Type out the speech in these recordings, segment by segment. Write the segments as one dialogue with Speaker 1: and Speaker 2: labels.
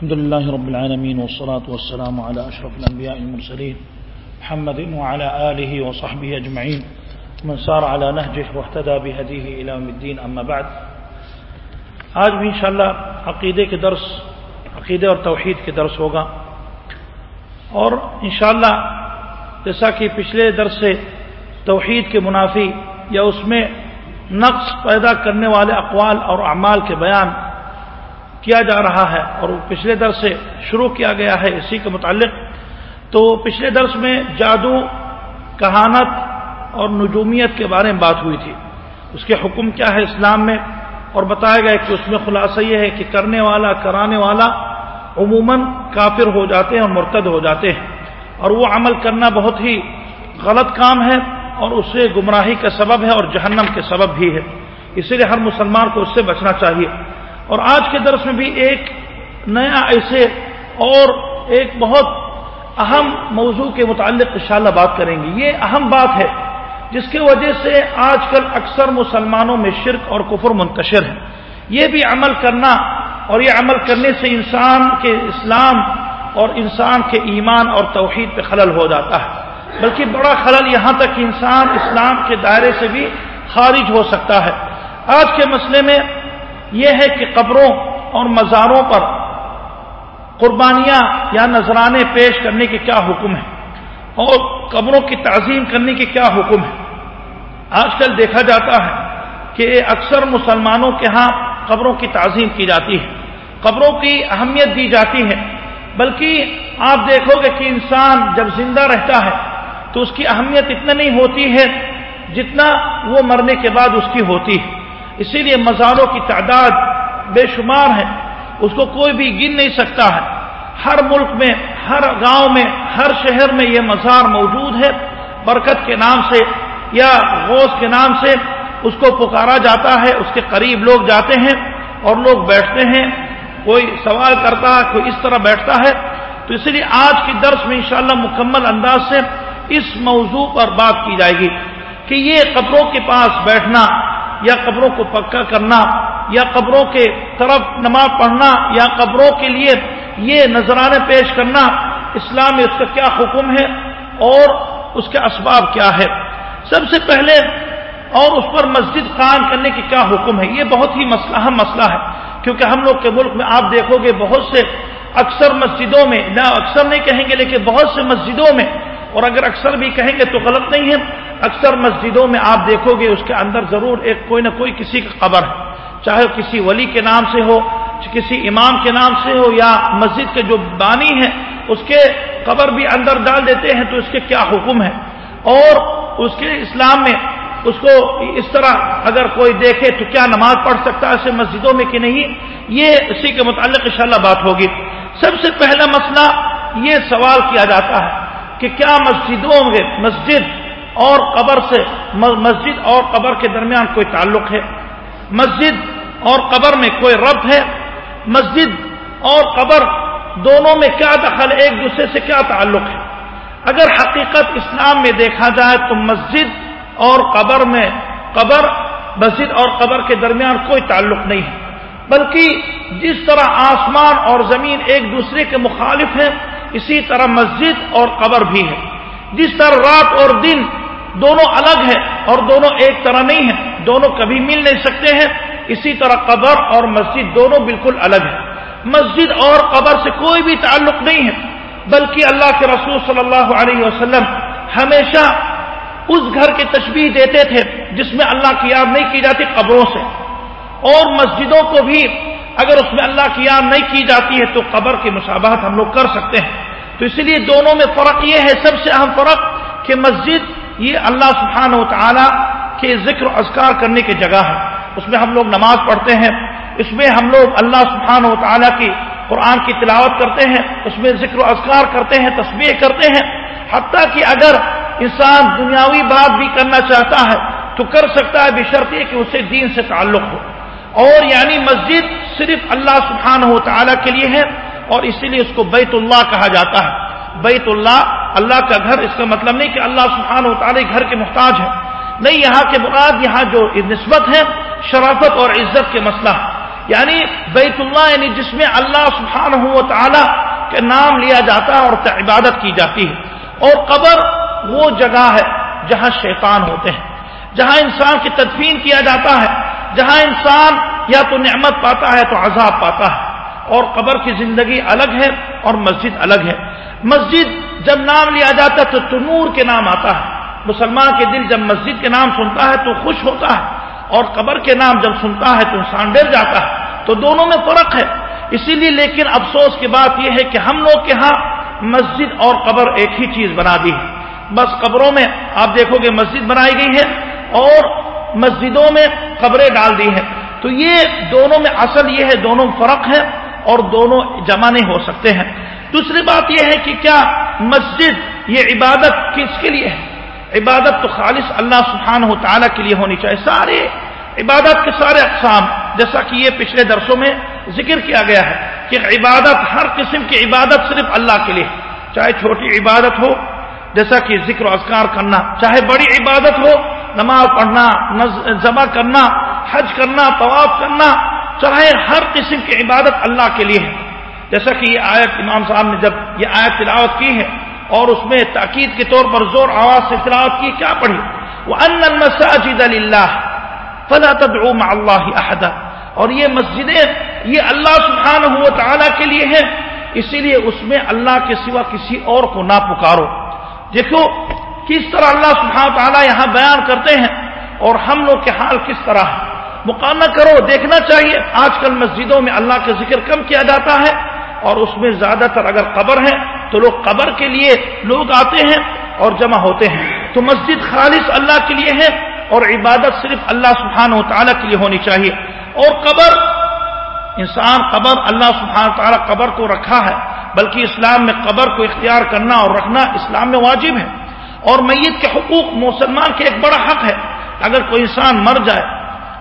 Speaker 1: الحمد لله رب العالمين والصلاة والسلام على أشرف الأنبياء المرسلين محمد وعلى آله وصحبه أجمعين من سار على نهجه واهتدى بهديه إلى يوم الدين، أما بعد. آج بھی انشاءاللہ عقیدے کے درس، عقیدے اور توحید کے درس ہوگا۔ اور انشاءاللہ جیسا کہ پچھلے درس سے توحید کے منافی یا اس میں نقص پیدا کرنے والے اقوال اور اعمال کے بیان کیا جا رہا ہے اور پچھلے درس سے شروع کیا گیا ہے اسی کے متعلق، تو پچھلے درس میں جادو، کہانت اور نجومیت کے بارے میں بات ہوئی تھی۔ اس کے حکم کیا ہے اسلام میں؟ اور بتایا گیا کہ اس میں خلاصہ یہ ہے کہ کرنے والا، کرانے والا عموماً کافر ہو جاتے ہیں اور مرتد ہو جاتے ہیں۔ اور وہ عمل کرنا بہت ہی غلط کام ہے اور اس سے گمراہی کا سبب ہے اور جہنم کے سبب بھی ہے۔ اسی لیے ہر مسلمان کو اس سے بچنا چاہیے۔ اور آج کے درس میں بھی ایک نیا ایسے اور ایک بہت اہم موضوع کے متعلق انشاءاللہ بات کریں گے۔ یہ اہم بات ہے جس کی وجہ سے آج کل اکثر مسلمانوں میں شرک اور کفر منتشر ہے یہ بھی عمل کرنا اور یہ عمل کرنے سے انسان کے اسلام اور انسان کے ایمان اور توحید پہ خلل ہو جاتا ہے۔ بلکہ بڑا خلل یہاں تک کہ انسان اسلام کے دائرے سے بھی خارج ہو سکتا ہے۔ آج کے مسئلے میں یہ ہے کہ قبروں اور مزاروں پر قربانیاں یا نذرانے پیش کرنے کے کیا حکم ہے اور قبروں کی تعظیم کرنے کے کیا حکم ہے آج کل دیکھا جاتا ہے کہ اکثر مسلمانوں کے ہاں قبروں کی تعظیم کی جاتی ہے۔ قبروں کی اہمیت دی جاتی ہے۔ بلکہ آپ دیکھو گے کہ انسان جب زندہ رہتا ہے تو اس کی اہمیت اتنا نہیں ہوتی ہے جتنا وہ مرنے کے بعد اس کی ہوتی ہے۔ اسی لیے مزاروں کی تعداد بے شمار ہے۔ اس کو کوئی بھی گن نہیں سکتا ہے۔ ہر ملک میں، ہر گاؤں میں، ہر شہر میں یہ مزار موجود ہے۔ برکت کے نام سے یا غوث کے نام سے اس کو پکارا جاتا ہے۔ اس کے قریب لوگ جاتے ہیں اور لوگ بیٹھتے ہیں۔ کوئی سوال کرتا ہے کوئی اس طرح بیٹھتا ہے۔ تو اس لیے آج کی درس میں انشاءاللہ مکمل انداز سے اس موضوع پر بات کی جائے گی کہ یہ قبروں کے پاس بیٹھنا یا قبروں کو پکا کرنا، یا قبروں کے طرف نماز پڑھنا، یا قبروں کے لیے یہ نذرانے پیش کرنا، اسلام میں اس کا کیا حکم ہے اور اس کے اسباب کیا ہے سب سے پہلے اور اس پر مسجد قائم کرنے کی کیا حکم ہے؟ یہ بہت ہی مسئلہ، اہم مسئلہ ہے، کیونکہ ہم لوگ کے ملک میں آپ دیکھو گے بہت سے اکثر مسجدوں میں، نہ اکثر نہیں کہیں گے، لیکن بہت سے مسجدوں میں اور اگر اکثر بھی کہیں گے تو غلط نہیں ہے۔ اکثر مسجدوں میں آپ دیکھو گے اس کے اندر ضرور ایک کوئی نہ کوئی کسی کا قبر ہے۔ چاہے کسی ولی کے نام سے ہو، کسی امام کے نام سے ہو یا مسجد کے جو بانی ہے اس کے قبر بھی اندر ڈال دیتے ہیں تو اس کے کیا حکم ہے؟ اور اس کے اسلام میں اس کو اس طرح اگر کوئی دیکھے تو کیا نماز پڑھ سکتا ہے ایسے مسجدوں میں کہ نہیں؟ یہ اسی کے متعلق انشاءاللہ بات ہوگی۔ سب سے پہلا مسئلہ یہ سوال کیا جاتا ہے۔ کہ کیا مسجدوں میں مسجد اور قبر سے مسجد اور قبر کے درمیان کوئی تعلق ہے؟ مسجد اور قبر میں کوئی رب ہے؟ مسجد اور قبر دونوں میں کیا دخل، ایک دوسرے سے کیا تعلق ہے؟ اگر حقیقت اسلام میں دیکھا جائے تو مسجد اور قبر میں، قبر، مسجد اور قبر کے درمیان کوئی تعلق نہیں ہے۔ بلکہ جس طرح آسمان اور زمین ایک دوسرے کے مخالف ہیں اسی طرح مسجد اور قبر بھی ہے۔ جس طرح رات اور دن دونوں الگ ہیں اور دونوں ایک طرح نہیں ہیں، دونوں کبھی مل نہیں سکتے ہیں۔ اسی طرح قبر اور مسجد دونوں بالکل الگ ہیں۔ مسجد اور قبر سے کوئی بھی تعلق نہیں ہے، بلکہ اللہ کے رسول صلی اللہ علیہ وسلم ہمیشہ اس گھر کی تشبیح دیتے تھے جس میں اللہ کی یاد نہیں کی جاتی قبروں سے۔ اور مسجدوں کو بھی اگر اس میں اللہ کی یاد نہیں کی جاتی ہے تو قبر کی مشابہت ہم لوگ کر سکتے ہیں۔ تو اس لیے دونوں میں فرق یہ ہے، سب سے اہم فرق کہ مسجد یہ اللہ سبحانہ و تعالی کے ذکر و اذکار کرنے کی جگہ ہے۔ اس میں ہم لوگ نماز پڑھتے ہیں، اس میں ہم لوگ اللہ سبحانہ و تعالیٰ کی قرآن کی تلاوت کرتے ہیں، اس میں ذکر و اذکار کرتے ہیں تصویر کرتے ہیں۔ حتیٰ کہ اگر انسان دنیاوی بات بھی کرنا چاہتا ہے تو کر سکتا ہے بشرط یہ کہ اسے دین سے تعلق ہو۔ اور یعنی مسجد صرف اللہ سبحانہ و تعالیٰ کے لیے ہے اور اسی لیے اس کو بیت اللہ کہا جاتا ہے۔ بیت اللہ اللہ کا گھر، اس کا مطلب نہیں کہ اللہ سبحانہ و تعالی گھر کے محتاج ہے۔ نہیں، یہاں کے مراد یہاں جو نسبت ہے، شرافت اور عزت کے مسئلہ۔ یعنی بیت اللہ یعنی جس میں اللہ سبحانہ و تعالی کے نام لیا جاتا ہے اور عبادت کی جاتی ہے۔ اور قبر وہ جگہ ہے جہاں شیطان ہوتے ہیں، جہاں انسان کی تدفین کیا جاتا ہے۔ جہاں انسان یا تو نعمت پاتا ہے تو عذاب پاتا ہے اور قبر کی زندگی الگ ہے اور مسجد الگ ہے۔ مسجد جب نام لیا جاتا ہے تو تنور کے نام آتا ہے۔ مسلمان کے دل جب مسجد کے نام سنتا ہے تو خوش ہوتا ہے اور قبر کے نام جب سنتا ہے تو انسان ڈر جاتا ہے۔ تو دونوں میں فرق ہے۔ اسی لیے لیکن افسوس کی بات یہ ہے کہ ہم لوگ کے ہاں مسجد اور قبر ایک ہی چیز بنا دی ہے۔ بس قبروں میں آپ دیکھو گے مسجد بنائی گئی ہے اور مسجدوں میں قبریں ڈال دی ہیں۔ تو یہ دونوں میں اصل یہ ہے، دونوں فرق ہے اور دونوں جمع نہیں ہو سکتے ہیں۔ دوسری بات یہ ہے کہ کیا مسجد یہ عبادت کس کے لیے ہے؟ عبادت تو خالص اللہ سبحانہ و تعالیٰ کے لیے ہونی چاہیے۔ سارے عبادت کے سارے اقسام، جیسا کہ یہ پچھلے درسوں میں ذکر کیا گیا ہے کہ عبادت ہر قسم کی عبادت صرف اللہ کے لیے، چاہے چھوٹی عبادت ہو، جیسا کہ ذکر و اذکار کرنا، چاہے بڑی عبادت ہو نماز پڑھنا ذبح کرنا، حج کرنا، طواف کرنا، چاہے ہر قسم کی عبادت اللہ کے لیے ہے۔ جیسا کہ یہ آیت امام صاحب نے جب یہ آیت تلاوت کی ہے اور اس میں تاکید کے طور پر زور آواز سے تلاوت کی، کیا پڑھی؟ وہ ان المساجد اللہ فلا تدعو مع اللہ احدا اور یہ مسجدیں، یہ اللہ سبحانہ و تعالی کے لیے ہیں، اسی لیے اس میں اللہ کے سوا کسی اور کو نہ پکارو۔ دیکھو کس طرح اللہ سبحانہ تعالیٰ یہاں بیان کرتے ہیں اور ہم لوگ کے حال کس طرح ہے مقابلہ کرو، دیکھنا چاہیے۔ آج کل مسجدوں میں اللہ کا ذکر کم کیا جاتا ہے اور اس میں زیادہ تر اگر قبر ہے تو لوگ قبر کے لیے لوگ آتے ہیں اور جمع ہوتے ہیں۔ تو مسجد خالص اللہ کے لیے ہے اور عبادت صرف اللہ سبحانہ و تعالیٰ کے لیے ہونی چاہیے۔ اور قبر، انسان قبر، اللہ سبحانہ تعالیٰ قبر کو رکھا ہے، بلکہ اسلام میں قبر کو اختیار کرنا اور رکھنا اسلام میں واجب ہے۔ اور میت کے حقوق مسلمان کے ایک بڑا حق ہے۔ اگر کوئی انسان مر جائے،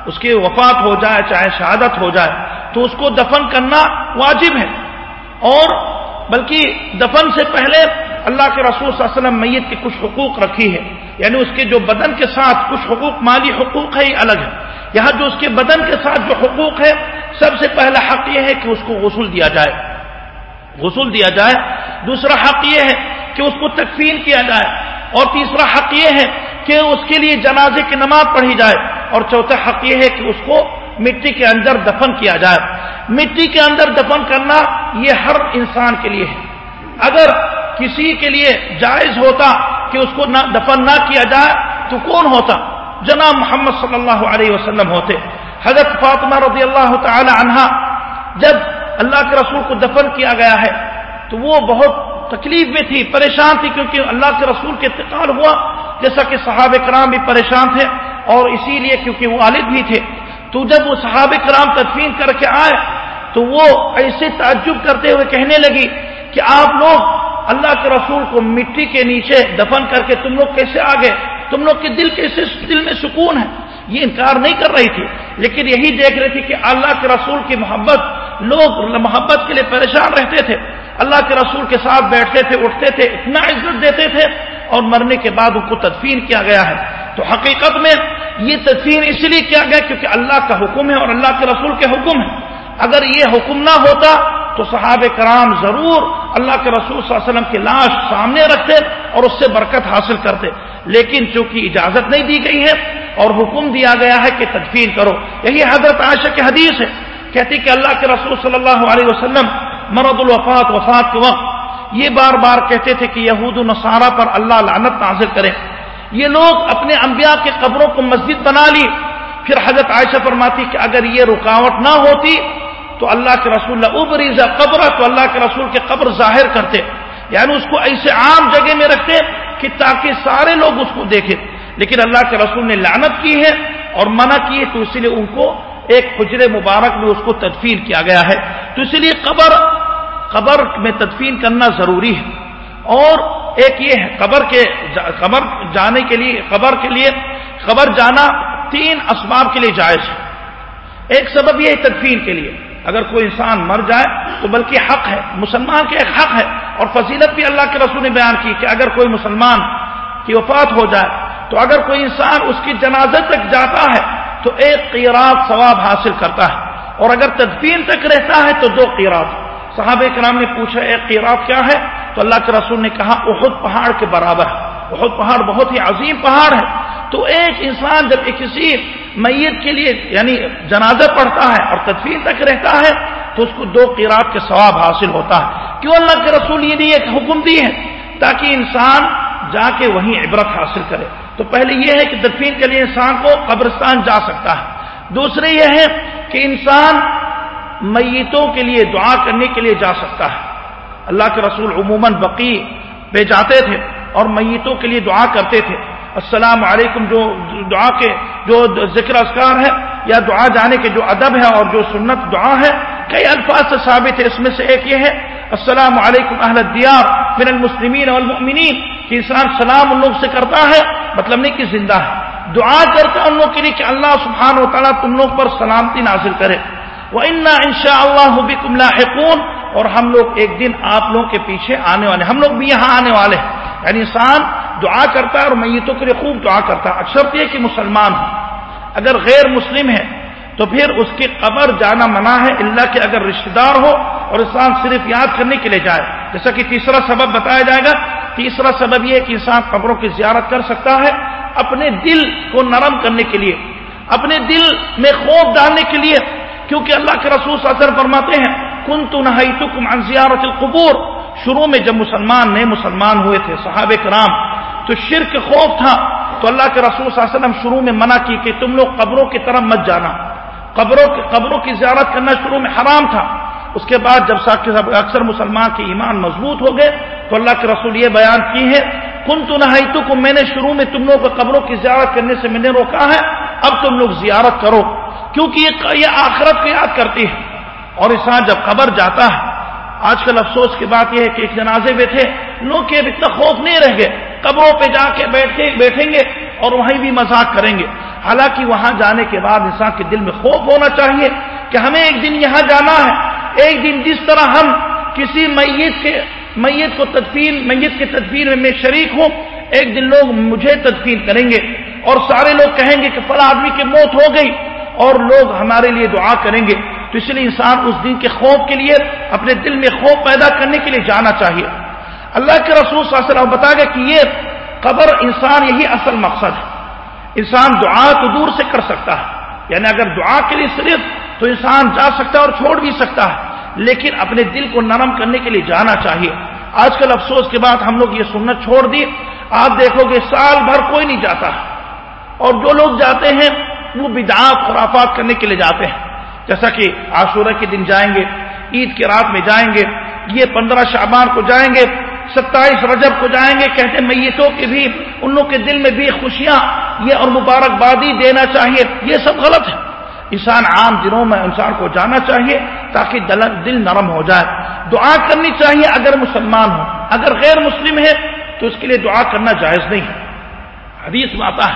Speaker 1: اس کی وفات ہو جائے، چاہے شہادت ہو جائے، تو اس کو دفن کرنا واجب ہے۔ اور بلکہ دفن سے پہلے اللہ کے رسول صلی اللہ علیہ وسلم میت کے کچھ حقوق رکھی ہے یعنی اس کے جو بدن کے ساتھ کچھ حقوق، مالی حقوق ہے یہ الگ ہے یہاں جو اس کے بدن کے ساتھ جو حقوق ہے سب سے پہلا حق یہ ہے کہ اس کو غسل دیا جائے۔ غسل دیا جائے۔ دوسرا حق یہ ہے کہ اس کو تکفین کیا جائے۔ اور تیسرا حق یہ ہے کہ اس کے لیے جنازے کی نماز پڑھی جائے اور چوتھا حق یہ ہے کہ اس کو مٹی کے اندر دفن کیا جائے۔ مٹی کے اندر دفن کرنا یہ ہر انسان کے لیے ہے۔ اگر کسی کے لیے جائز ہوتا کہ اس کو نہ دفن نہ کیا جائے تو کون ہوتا؟ جناب محمد صلی اللہ علیہ وسلم ہوتے۔ حضرت فاطمہ رضی اللہ تعالی عنہا جب اللہ کے رسول کو دفن کیا گیا ہے تو وہ بہت تکلیف میں تھی، پریشان تھی، کیونکہ اللہ کے رسول کے انتقال ہوا، جیسا کہ صحابہ کرام بھی پریشان تھے، اور اسی لیے کیونکہ وہ والد بھی تھے۔ تو جب وہ صحابہ کرام تدفین کر کے آئے، تو وہ ایسے تعجب کرتے ہوئے کہنے لگی کہ آپ لوگ اللہ کے رسول کو مٹی کے نیچے دفن کر کے تم لوگ کیسے آ گئے؟ تم لوگ کے دل کیسے، دل میں سکون ہے؟ یہ انکار نہیں کر رہی تھی۔ لیکن یہی دیکھ رہی تھی کہ اللہ کے رسول کی محبت لوگ محبت کے لیے پریشان رہتے تھے، اللہ کے رسول کے ساتھ بیٹھتے تھے، اٹھتے تھے، اتنا عزت دیتے تھے اور مرنے کے بعد ان کو تدفین کیا گیا ہے۔ تو حقیقت میں یہ تدفین اس لیے کیا گیا کیونکہ اللہ کا حکم ہے اور اللہ کے رسول کے حکم ہے اگر یہ حکم نہ ہوتا تو صحابہ کرام ضرور اللہ کے رسول صلی اللہ علیہ وسلم کی لاش سامنے رکھتے اور اس سے برکت حاصل کرتے۔ لیکن چونکہ اجازت نہیں دی گئی ہے اور حکم دیا گیا ہے کہ تدفین کرو، یہی حضرت عائشہ کی حدیث ہے۔ کہتی کہ اللہ کے رسول صلی اللہ علیہ وسلم مرد الوفات، وفات کے وقت یہ بار بار کہتے تھے کہ یہود و نصارہ پر اللہ لعنت نازل کرے۔ یہ لوگ اپنے انبیاء کے قبروں کو مسجد بنا لی۔ پھر حضرت عائشہ فرماتی کہ اگر یہ رکاوٹ نہ ہوتی تو اللہ کے رسول ابریزا قبر تو اللہ کے رسول کے قبر ظاہر کرتے۔ یعنی اس کو ایسے عام جگہ میں رکھتے کہ تاکہ سارے لوگ اس کو دیکھیں۔ لیکن اللہ کے رسول نے لعنت کی ہے اور منع کی ہے تو اسی لیے ان کو ایک حجر مبارک میں اس کو تدفین کیا گیا ہے۔ تو اسی لیے قبر قبر میں تدفین کرنا ضروری ہے۔ اور ایک یہ ہے، قبر کے قبر جانے کے لیے، قبر کے لیے، قبر جانا تین اسباب کے لیے جائز ہے۔ ایک سبب یہ ہے تدفین کے لیے۔ اگر کوئی انسان مر جائے تو بلکہ حق ہے، مسلمان کے ایک حق ہے۔ اور فضیلت بھی اللہ کے رسول نے بیان کی کہ اگر کوئی مسلمان کی وفات ہو جائے تو اگر کوئی انسان اس کی جنازت تک جاتا ہے تو ایک قیرات ثواب حاصل کرتا ہے۔ اور اگر تدفین تک رہتا ہے تو دو قیرات صحابہ کرام نے پوچھا، ایک قیرات کیا ہے؟ تو اللہ کے رسول نے کہا، احد پہاڑ کے برابر۔ ہے احد پہاڑ بہت ہی عظیم پہاڑ ہے۔ تو ایک انسان جب کسی میت کے لیے یعنی جنازہ پڑھتا ہے اور تدفین تک رہتا ہے، تو اس کو دو قیرات کے ثواب حاصل ہوتا ہے۔ کیوں اللہ کے رسول یہ ایک حکم دی ہے تاکہ انسان جا کے وہیں عبرت حاصل کرے۔ تو پہلے یہ ہے کہ تدفین کے لیے انسان کو قبرستان جا سکتا ہے۔ دوسرے یہ ہے کہ انسان میتوں کے لیے دعا کرنے کے لیے جا سکتا ہے۔ اللہ کے رسول عموماً بقی پہ جاتے تھے اور میتوں کے لیے دعا کرتے تھے۔ السلام علیکم جو دعا کے جو ذکر اذکار ہے یا دعا جانے کے جو ادب ہے اور جو سنت دعا ہے، کئی الفاظ سے ثابت ہے۔ اس میں سے ایک یہ ہے، السلام علیکم اہل دیار من المسلمین والمؤمنین۔ کہ انسان سلام ان لوگ سے کرتا ہے مطلب نہیں کہ زندہ ہے۔ دعا کرتا ان لوگ کے لیے کہ اللہ سبحانہ و تعالیٰ تم لوگ پر سلامتی نازل کرے۔ وہ انا ان شاء اللہ اور ہم لوگ ایک دن آپ لوگوں کے پیچھے آنے والے ہم لوگ بھی یہاں آنے والے ہیں۔ یعنی انسان دعا کرتا ہے اور میتوں کے لیے خوب دعا کرتا ہے۔ اکثر یہ کہ مسلمان ہو اگر غیر مسلم ہے تو پھر اس کی قبر جانا منع ہے اللہ کے اگر رشتے دار ہو اور انسان صرف یاد کرنے کے لیے جائے۔ جیسا کہ تیسرا سبب بتایا جائے گا، تیسرا سبب یہ کہ انسان قبروں کی زیارت کر سکتا ہے اپنے دل کو نرم کرنے کے لیے، اپنے دل میں خوف ڈالنے کے لیے۔ کیونکہ اللہ کے رسول اثر فرماتے ہیں کن تو نہ زیارت القبور شروع میں جب مسلمان، نئے مسلمان ہوئے تھے، صحابہ کرام، تو شرک خوف تھا۔ تو اللہ کے رسول صلی اللہ علیہ وسلم شروع میں منع کی کہ تم لوگ قبروں کی طرف مت جانا۔ قبروں کی قبروں کی زیارت کرنا شروع میں حرام تھا۔ اس کے بعد جب اکثر مسلمان کے ایمان مضبوط ہو گئے تو اللہ کے رسول یہ بیان کی ہے کن تو نہ کو میں نے شروع میں تم لوگ کو قبروں کی زیارت کرنے سے میں نے روکا ہے، اب تم لوگ زیارت کرو۔ کیونکہ یہ آخرت کو یاد کرتی ہے۔ اور انسان جب قبر جاتا ہے، آج کل افسوس کی بات یہ ہے کہ ایک جنازے میں تھے لوگ کے اب اتنا خوف نہیں رہ گئے۔ قبروں پہ جا کے بیٹھے بیٹھیں گے اور وہیں بھی مذاق کریں گے۔ حالانکہ وہاں جانے کے بعد انسان کے دل میں خوف ہونا چاہیے کہ ہمیں ایک دن یہاں جانا ہے۔ ایک دن جس طرح ہم کسی میت کے میت کو تدفین میت کے تدفین میں میں شریک ہوں، ایک دن لوگ مجھے تدفین کریں گے اور سارے لوگ کہیں گے کہ فلاں آدمی کی موت ہو گئی اور لوگ ہمارے لیے دعا کریں گے۔ تو اس لیے انسان اس دن کے خوف کے لیے اپنے دل میں خوف پیدا کرنے کے لیے جانا چاہیے۔ اللہ کے رسول صلی اللہ علیہ وسلم بتا گیا کہ یہ قبر انسان یہی اصل مقصد ہے۔ انسان دعا تو دور سے کر سکتا ہے۔ یعنی اگر دعا کے لیے صرف تو انسان جا سکتا ہے اور چھوڑ بھی سکتا ہے۔ لیکن اپنے دل کو نرم کرنے کے لیے جانا چاہیے۔ آج کل افسوس کے بعد ہم لوگ یہ سنت چھوڑ دی۔ آپ دیکھو گے سال بھر کوئی نہیں جاتا۔ اور جو لوگ جاتے ہیں، وہ بدعات، خرافات کرنے کے لیے جاتے ہیں۔ جیسا کہ عاشورہ کے دن جائیں گے، عید کے رات میں جائیں گے، یہ پندرہ شعبان کو جائیں گے۔ ستائیس رجب کو جائیں گے، کہتے میتوں کے بھی ان لوگ کے دل میں بھی خوشیاں، یہ اور مبارکبادی دینا چاہیے۔ یہ سب غلط ہے۔ انسان عام دنوں میں انسان کو جانا چاہیے تاکہ دل نرم ہو جائے۔ دعا کرنی چاہیے اگر مسلمان ہو اگر غیر مسلم ہے تو اس کے لیے دعا کرنا جائز نہیں ہے۔ حدیث میں آتا ہے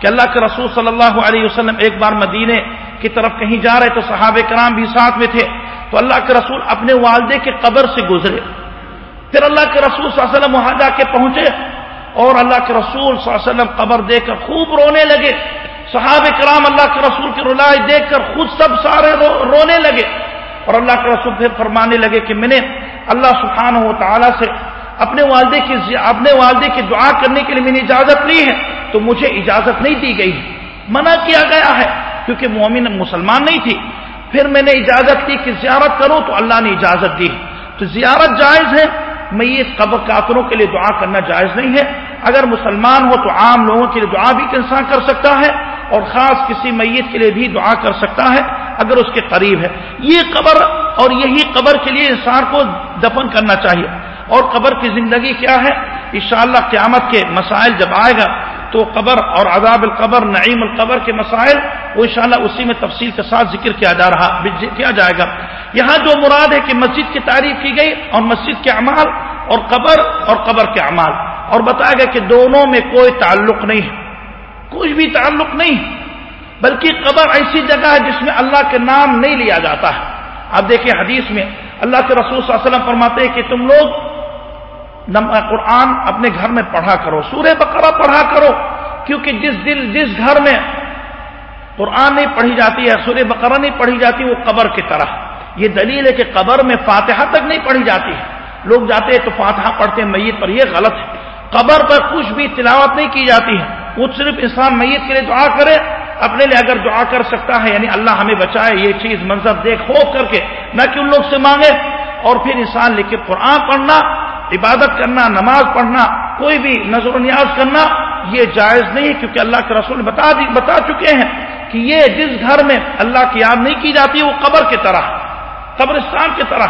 Speaker 1: کہ اللہ کے رسول صلی اللہ علیہ وسلم ایک بار مدینے کی طرف کہیں جا رہے تو صحابہ کرام بھی ساتھ میں تھے۔ تو اللہ کے رسول اپنے والدے کے قبر سے گزرے۔ پھر اللہ کے رسول صلی اللہ علیہ وسلم وہاں جا کے پہنچے اور اللہ کے رسول صلی اللہ علیہ وسلم قبر دیکھ کر خوب رونے لگے۔ صحاب کرام اللہ کے رسول کی رلائی دیکھ کر خود سب سارے رو رونے لگے اور اللہ کے رسول پھر فرمانے لگے کہ میں نے اللہ سبحانہ و تعالیٰ سے اپنے والدے کی اپنے والدے کی دعا کرنے کے لیے میں نے اجازت لی ہے تو مجھے اجازت نہیں دی گئی۔ منع کیا گیا ہے کیونکہ مومن مسلمان نہیں تھی۔ پھر میں نے اجازت کی کہ زیارت کروں تو اللہ نے اجازت دی۔ تو زیارت جائز ہے میں یہ قبر کافروں کے لیے دعا کرنا جائز نہیں ہے۔ اگر مسلمان ہو تو عام لوگوں کے لیے دعا بھی انسان کر سکتا ہے اور خاص کسی میت کے لیے بھی دعا کر سکتا ہے اگر اس کے قریب ہے۔ یہ قبر اور یہی قبر کے لیے انسان کو دفن کرنا چاہیے۔ اور قبر کی زندگی کیا ہے؟ انشاءاللہ قیامت کے مسائل جب آئے گا تو قبر اور عذاب القبر، نعیم القبر کے مسائل وہ انشاءاللہ اسی میں تفصیل کے ساتھ ذکر کیا جا رہا، کیا جائے گا۔ یہاں جو مراد ہے کہ مسجد کی تعریف کی گئی اور مسجد کے اعمال اور قبر اور قبر کے اعمال۔ اور بتایا گیا کہ دونوں میں کوئی تعلق نہیں ہے۔ کوئی بھی تعلق نہیں بلکہ قبر ایسی جگہ ہے جس میں اللہ کے نام نہیں لیا جاتا ہے۔ آپ دیکھیں حدیث میں اللہ کے رسول صلی اللہ علیہ وسلم فرماتے ہیں کہ تم لوگ قرآن اپنے گھر میں پڑھا کرو، سورہ بقرہ پڑھا کرو، کیونکہ جس دل، جس گھر میں قرآن نہیں پڑھی جاتی ہے، سورہ بقرہ نہیں پڑھی جاتی، وہ قبر کی طرح۔ یہ دلیل ہے کہ قبر میں فاتحہ تک نہیں پڑھی جاتی۔ ہے لوگ جاتے ہیں تو فاتحہ پڑھتے ہیں، میت پر یہ غلط ہے۔ قبر پر کچھ بھی تلاوت نہیں کی جاتی ہے۔ وہ صرف انسان میت کے لیے دعا کرے، اپنے لیے اگر دعا کر سکتا ہے یعنی اللہ ہمیں بچائے یہ چیز، منظر دیکھ ہو کر کے نہ کہ ان لوگ سے مانگے۔ اور پھر انسان لکھ کے قرآن پڑھنا، عبادت کرنا، نماز پڑھنا، کوئی بھی نظر و نیاز کرنا، یہ جائز نہیں کیونکہ اللہ کے رسول بتا دی، بتا چکے ہیں۔ کہ یہ جس گھر میں اللہ کی یاد نہیں کی جاتی وہ قبر کی طرح، قبرستان کی طرح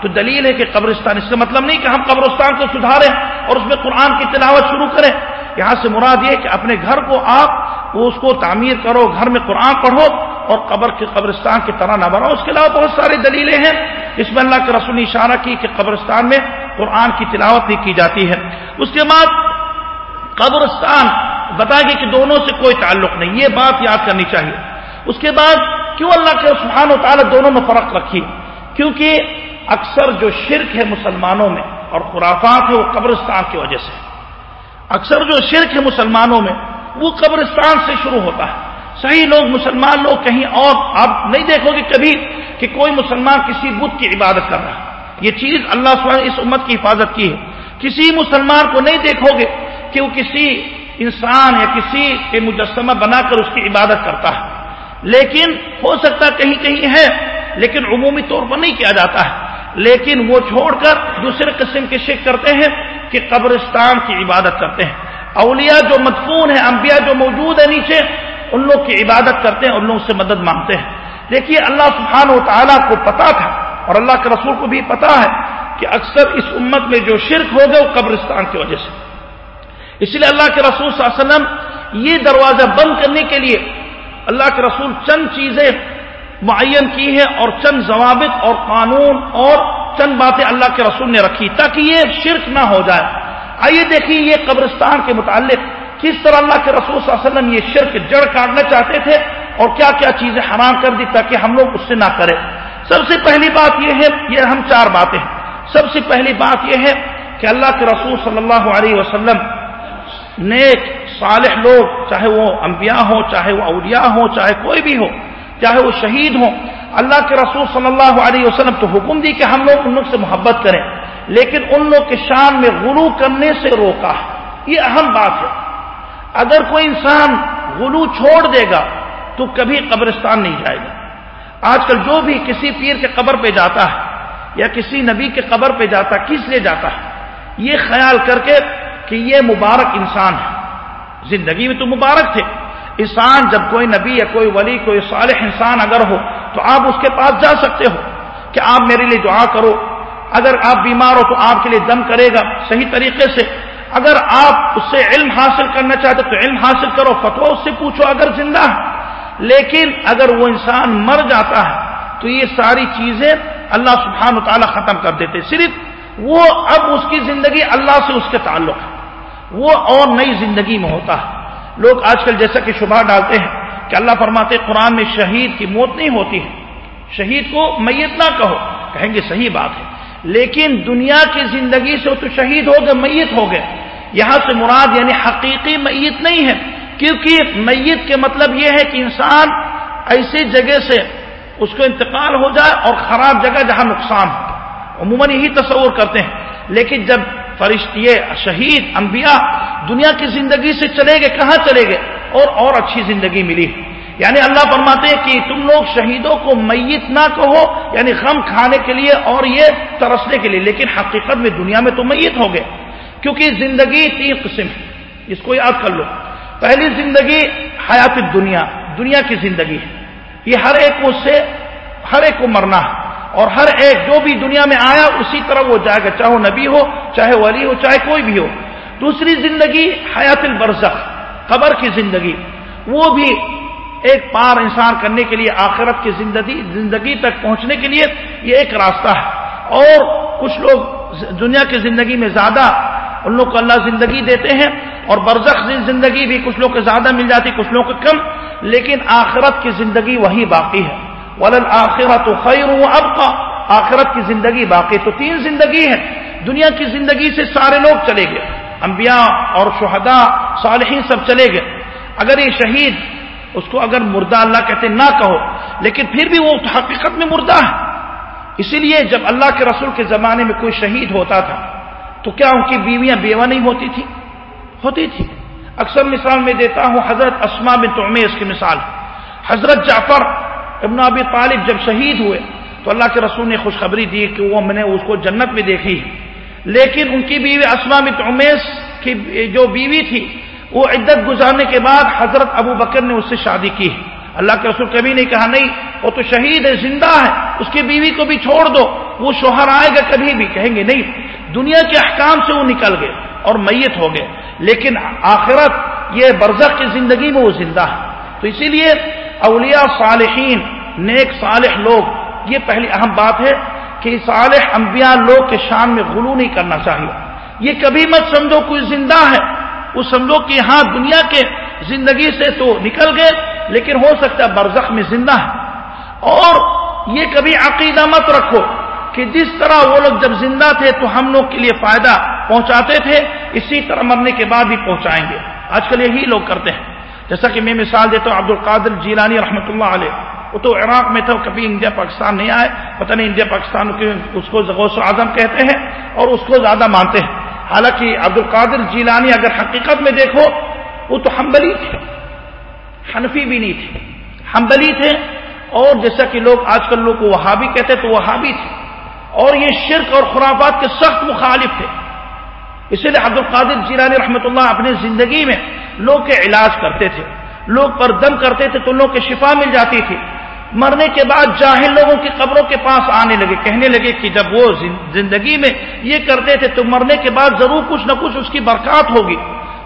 Speaker 1: تو دلیل ہے کہ قبرستان، اس کا مطلب نہیں کہ ہم قبرستان کو سدھاریں اور اس میں قرآن کی تلاوت شروع کریں۔ یہاں سے مراد یہ کہ اپنے گھر کو آپ اس کو تعمیر کرو، گھر میں قرآن پڑھو اور قبر کے قبرستان کی طرح نہ بناؤ۔ اس کے علاوہ بہت ساری دلیلیں ہیں۔ اس میں اللہ کے رسول نے اشارہ کی کہ قبرستان میں قرآن کی تلاوت نہیں کی جاتی ہے۔ اس کے بعد قبرستان۔ بتائے گی کہ دونوں سے کوئی تعلق نہیں، یہ بات یاد کرنی چاہیے۔ اس کے بعد کیوں اللہ کے سبحان و تعالیٰ دونوں میں فرق رکھی؟ کیونکہ اکثر جو شرک ہے مسلمانوں میں اور خرافات ہے وہ قبرستان کی وجہ سے۔ اکثر جو شرک ہے مسلمانوں میں وہ قبرستان سے شروع ہوتا ہے۔ صحیح لوگ، مسلمان لوگ کہیں اور آپ نہیں دیکھو گے کبھی کہ کوئی مسلمان کسی بدھ کی عبادت کر رہا ہے۔ یہ چیز اللہ سبحانہ اس امت کی حفاظت کی ہے۔ کسی مسلمان کو نہیں دیکھو گے کہ وہ کسی انسان یا کسی کے مجسمہ بنا کر اس کی عبادت کرتا ہے۔ لیکن ہو سکتا کہیں کہیں ہے، لیکن عمومی طور پر نہیں کیا جاتا ہے۔ لیکن وہ چھوڑ کر دوسرے قسم کے شک کرتے ہیں کہ قبرستان کی عبادت کرتے ہیں۔ اولیاء جو مدفون ہیں، انبیاء جو موجود ہیں نیچے، ان لوگ کی عبادت کرتے ہیں، ان لوگوں سے مدد مانگتے ہیں۔ دیکھیے، اللہ سبحان و تعالیٰ کو پتا تھا اور اللہ کے رسول کو بھی پتا ہے کہ اکثر اس امت میں جو شرک ہو گئے وہ قبرستان کی وجہ سے۔ اس لیے اللہ کے رسول صلی اللہ علیہ وسلم یہ دروازہ بند کرنے کے لیے اللہ کے رسول چند چیزیں معین کی ہے اور چند ضوابط اور قانون اور چند باتیں اللہ کے رسول نے رکھی تاکہ یہ شرک نہ ہو جائے۔ آئیے دیکھیے یہ قبرستان کے متعلق کس طرح اللہ کے رسول صلی اللہ علیہ وسلم یہ شرک جڑ کاٹنا چاہتے تھے اور کیا کیا چیزیں حرام کر دی تاکہ ہم لوگ اس سے نہ کریں۔ سب سے پہلی بات یہ ہے، یہ ہم چار باتیں ہیں۔ سب سے پہلی بات یہ ہے کہ اللہ کے رسول صلی اللہ علیہ وسلم نیک، صالح لوگ، چاہے وہ انبیاء ہوں، چاہے وہ اولیاء ہوں، چاہے کوئی بھی ہو، چاہے وہ شہید ہوں، اللہ کے رسول صلی اللہ علیہ وسلم تو حکم دی کہ ہم لوگ ان لوگ سے محبت کریں۔ لیکن ان لوگ کے شان میں غلو کرنے سے روکا۔ ہے یہ اہم بات ہے۔ اگر کوئی انسان غلو چھوڑ دے گا، تو کبھی قبرستان نہیں جائے گا۔ آج کل جو بھی کسی پیر کے قبر پہ جاتا ہے یا کسی نبی کے قبر پہ جاتا ہے، کس لیے جاتا ہے؟ یہ خیال کر کے کہ یہ مبارک انسان ہے۔ زندگی میں تو مبارک تھے۔ انسان جب کوئی نبی یا کوئی ولی، کوئی صالح انسان اگر ہو، تو آپ اس کے پاس جا سکتے ہو کہ آپ میرے لیے دعا کرو۔ اگر آپ بیمار ہو تو آپ کے لیے دم کرے گا صحیح طریقے سے۔ اگر آپ اس سے علم حاصل کرنا چاہتے تو علم حاصل کرو۔ فتوا اس سے پوچھو اگر زندہ ہے۔ لیکن اگر وہ انسان مر جاتا ہے تو یہ ساری چیزیں اللہ سبحانہ و تعالیٰ ختم کر دیتے۔ صرف وہ اب اس کی زندگی اللہ سے اس کے تعلق ہے۔ وہ اور نئی زندگی میں ہوتا ہے۔ لوگ آج کل جیسا کہ شبہ ڈالتے ہیں کہ اللہ فرماتے قرآن میں شہید کی موت نہیں ہوتی ہے۔ شہید کو میت نہ کہو، کہیں گے صحیح بات ہے۔ لیکن دنیا کی زندگی سے وہ تو شہید ہو گئے، میت ہو گئے۔ یہاں سے مراد یعنی حقیقی میت نہیں ہے۔ کیونکہ میت کے مطلب یہ ہے کہ انسان ایسی جگہ سے اس کو انتقال ہو جائے اور خراب جگہ جہاں نقصان ہو۔ عموماً یہی تصور کرتے ہیں۔ لیکن جب فرشتی شہید، انبیاء دنیا کی زندگی سے چلے گئے، کہاں چلے گئے؟ اور اور اچھی زندگی ملی۔ یعنی اللہ فرماتے ہیں کہ تم لوگ شہیدوں کو میت نہ کہو یعنی غم کھانے کے لیے اور یہ ترسنے کے لیے۔ لیکن حقیقت میں دنیا میں تو میت ہو گئے، کیونکہ زندگی تین قسم ہے۔ اس کو یاد کر لو۔ پہلی زندگی حیات دنیا دنیا کی زندگی ہے۔ یہ ہر ایک کو سے، ہر ایک کو مرنا ہے۔ اور ہر ایک جو بھی دنیا میں آیا، اسی طرح وہ جائے گا، چاہے وہ نبی ہو، چاہے ولی ہو، چاہے کوئی بھی ہو۔ دوسری زندگی حیات البرزخ، قبر کی زندگی۔ وہ بھی ایک پار انسان کرنے کے لیے، آخرت کی زندگی زندگی تک پہنچنے کے لیے یہ ایک راستہ ہے۔ اور کچھ لوگ دنیا کی زندگی میں زیادہ ان لوگ کو اللہ زندگی دیتے ہیں، اور برزخ زندگی بھی کچھ لوگ کو زیادہ مل جاتی، کچھ لوگ کو کم، لیکن آخرت کی زندگی وہی باقی ہے۔ ولل آخرت خیر اب کا آخرت کی زندگی باقی تو تین زندگی ہے دنیا کی زندگی سے سارے لوگ چلے گئے. انبیاء اور شہداء، صالحین سب چلے گئے. اگر یہ شہید، اس کو اگر مردہ اللہ کہتے نہ کہو. لیکن پھر بھی وہ حقیقت میں مردہ ہے. اسی لیے جب اللہ کے رسول کے زمانے میں کوئی شہید ہوتا تھا، تو کیا ان کی بیویاں بیوہ نہیں ہوتی تھی ہوتی تھی اکثر مثال میں دیتا ہوں حضرت اسما بن تومیز کی مثال. حضرت جعفر ابن ابی طالب جب شہید ہوئے تو اللہ کے رسول نے خوشخبری دی کہ وہ میں نے اس کو جنت میں دیکھی لیکن ان کی بیوی اسما بن تومیز کی جو بیوی تھی، وہ عدت گزارنے کے بعد حضرت ابو بکر نے اس سے شادی کی۔ اللہ کے رسول کبھی نہیں کہا، نہیں، وہ تو شہید ہے، زندہ ہے، اس کی بیوی کو بھی چھوڑ دو، وہ شوہر آئے گا کبھی بھی۔ کہیں گے، نہیں، دنیا کے احکام سے وہ نکل گئے اور میت ہو گئے۔ لیکن آخرت یہ برزخ کی زندگی میں وہ زندہ ہے۔ تو اسی لیے اولیاء صالحین، نیک صالح لوگ، یہ پہلی اہم بات ہے کہ صالح انبیاء لوگ کے شان میں غلو نہیں کرنا چاہیے۔ یہ کبھی مت سمجھو کوئی زندہ ہے، وہ سمجھو کہ ہاں دنیا کے زندگی سے تو نکل گئے، لیکن ہو سکتا ہے برزخ میں زندہ ہے۔ اور یہ کبھی عقیدہ مت رکھو کہ جس طرح وہ لوگ جب زندہ تھے تو ہم لوگ کے لیے فائدہ پہنچاتے تھے، اسی طرح مرنے کے بعد بھی پہنچائیں گے۔ آج کل یہی لوگ کرتے ہیں۔ جیسا کہ میں مثال دیتا ہوں عبد القادر جیلانی رحمۃ اللہ علیہ۔ وہ تو عراق میں تھا کبھی انڈیا، پاکستان نہیں آئے۔ پتہ نہیں انڈیا، پاکستان اس کو غوث اعظم کہتے ہیں اور اس کو زیادہ مانتے ہیں۔ حالانکہ عبد القادر جیلانی اگر حقیقت میں دیکھو، وہ تو ہمبلی تھے۔ حنفی بھی نہیں تھے۔ ہمبلی تھے اور جیسا کہ لوگ آج کل لوگ کو وہابی کہتے تو وہابی تھے۔ اور یہ شرک اور خرافات کے سخت مخالف تھے۔ اسی لیے عبد القادر جیلانی رحمۃ اللہ اپنی زندگی میں لوگ کے علاج کرتے تھے، لوگ پر دم کرتے تھے تو لوگ کے شفا مل جاتی تھی۔ مرنے کے بعد جاہل لوگوں کی قبروں کے پاس آنے لگے، کہنے لگے کہ جب وہ زندگی میں یہ کرتے تھے تو مرنے کے بعد ضرور کچھ نہ کچھ اس کی برکات ہوگی۔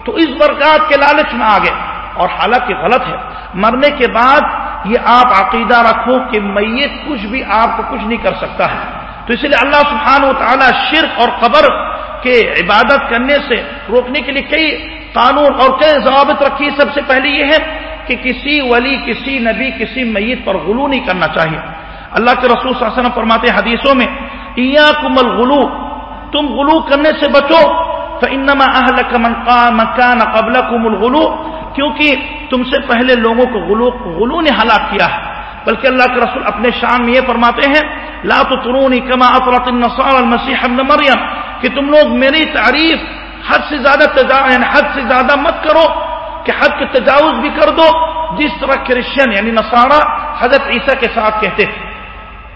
Speaker 1: تو اس برکات کے لالچ میں آ گئے اور حالانکہ غلط ہے، مرنے کے بعد یہ آپ عقیدہ رکھو کہ میت کچھ بھی آپ کو کچھ نہیں کر سکتا ہے۔ تو اس لیے اللہ سبحانہ و تعالیٰ شرک اور قبر کے عبادت کرنے سے روکنے کے لیے کئی قانون اور کئی ضوابط رکھی سب سے پہلے یہ ہے کہ کسی ولی، کسی نبی، کسی میت پر غلو نہیں کرنا چاہیے۔ اللہ کے رسول صلی اللہ علیہ وسلم فرماتے حدیثوں میں کم الغلو تم غلو کرنے سے بچو۔ تو انما اہل مکان قبل کم الغلو کیونکہ تم سے پہلے لوگوں کو غلو غلو نے ہلاک کیا ہے۔ بلکہ اللہ کے رسول اپنے شان میں یہ فرماتے ہیں، لا ترونی کما اطرت النصار المسیح ابن مریم کہ تم لوگ میری تعریف حد سے زیادہ یعنی حد سے زیادہ مت کرو کہ حد کے تجاوز بھی کر دو۔ جس طرح کرسچن یعنی نصارہ حضرت عیسیٰ کے ساتھ کہتے تھے۔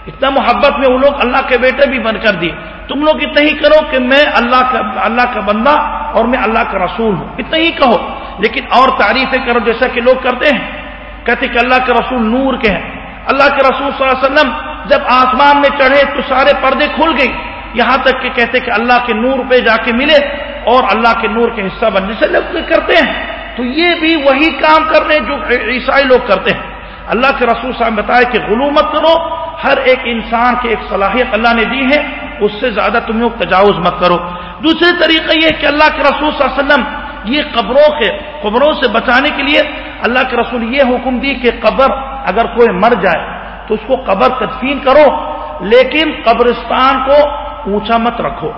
Speaker 1: اتنا محبت میں وہ لوگ اللہ کے بیٹے بھی بن کر دیے۔ تم لوگ اتنا ہی کرو کہ میں اللہ کا اللہ کا بندہ اور میں اللہ کا رسول ہوں۔ اتنا ہی کہو۔ لیکن اور تعریفیں کرو جیسا کہ لوگ کرتے ہیں۔ کہتے کہ اللہ کے رسول نور کے ہیں۔ اللہ کے رسول صلی اللہ علیہ وسلم جب آسمان میں چڑھے تو سارے پردے کھل گئی یہاں تک کہ کہتے کہ اللہ کے نور پہ جا کے ملے۔ اور اللہ کے نور کے حصہ بن جسے لوگ کرتے ہیں۔ تو یہ بھی وہی کام کر رہے ہیں جو عیسائی لوگ کرتے ہیں۔ اللہ کے رسول صاحب بتائے کہ غلو مت کرو، ہر ایک انسان کی ایک صلاحیت اللہ نے دی ہے، اس سے زیادہ تم لوگ تجاوز مت کرو۔ دوسرے طریقہ یہ کہ اللہ کے رسول صلی اللہ علیہ وسلم یہ قبروں کے، قبروں سے بچانے کے لیے اللہ کے رسول یہ حکم دی کہ قبر اگر کوئی مر جائے تو اس کو قبر تدفین کرو، لیکن قبرستان کو اونچا مت رکھو۔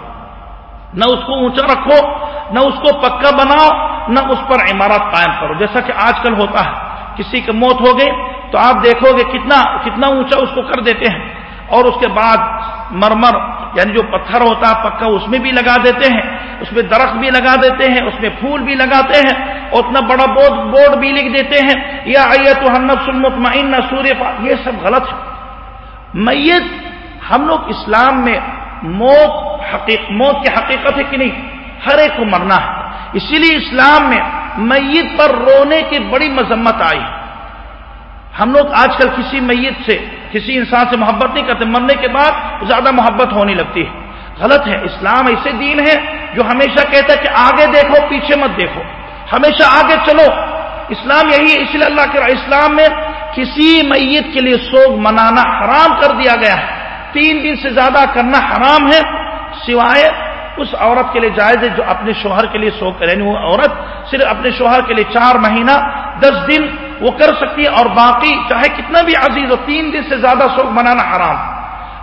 Speaker 1: نہ اس کو اونچا رکھو، نہ اس کو پکا بناؤ، نہ اس پر عمارت قائم کرو۔ جیسا کہ آج کل ہوتا ہے، کسی کی موت ہو گئی تو آپ دیکھو گے کتنا کتنا اونچا اس کو کر دیتے ہیں۔ اور اس کے بعد مرمر یعنی جو پتھر ہوتا ہے پکا، اس میں بھی لگا دیتے ہیں، اس میں درخت بھی لگا دیتے ہیں، اس میں پھول بھی لگاتے ہیں۔ اور اتنا بڑا بورڈ بورڈ بھی لکھ دیتے ہیں، یا آئیے تو نہ سوریہ یہ سب غلط ہے۔ میت، ہم لوگ اسلام میں موت حقیق موت کی حقیقت ہے کہ نہیں؟ ہر ایک کو مرنا ہے۔ اسی لیے اسلام میں میت پر رونے کی بڑی مذمت آئی۔ ہم لوگ آج کل کسی میت سے، کسی انسان سے محبت نہیں کرتے۔ مرنے کے بعد زیادہ محبت ہونے لگتی ہے۔ غلط ہے۔ اسلام ایسے دین ہے جو ہمیشہ کہتا ہے کہ آگے دیکھو، پیچھے مت دیکھو۔ ہمیشہ آگے چلو۔ اسلام یہی ہے۔ اس لیے اللہ کے اسلام میں کسی میت کے لیے سوگ منانا حرام کر دیا گیا ہے۔ تین دن سے زیادہ کرنا حرام ہے۔ سوائے اس عورت کے لیے جائز ہے جو اپنے شوہر کے لیے سو کرے یعنی وہ عورت صرف اپنے شوہر کے لیے چار مہینہ، دس دن وہ کر سکتی ہے اور باقی چاہے کتنا بھی عزیز ہو، تین دن سے زیادہ سوگ منانا حرام۔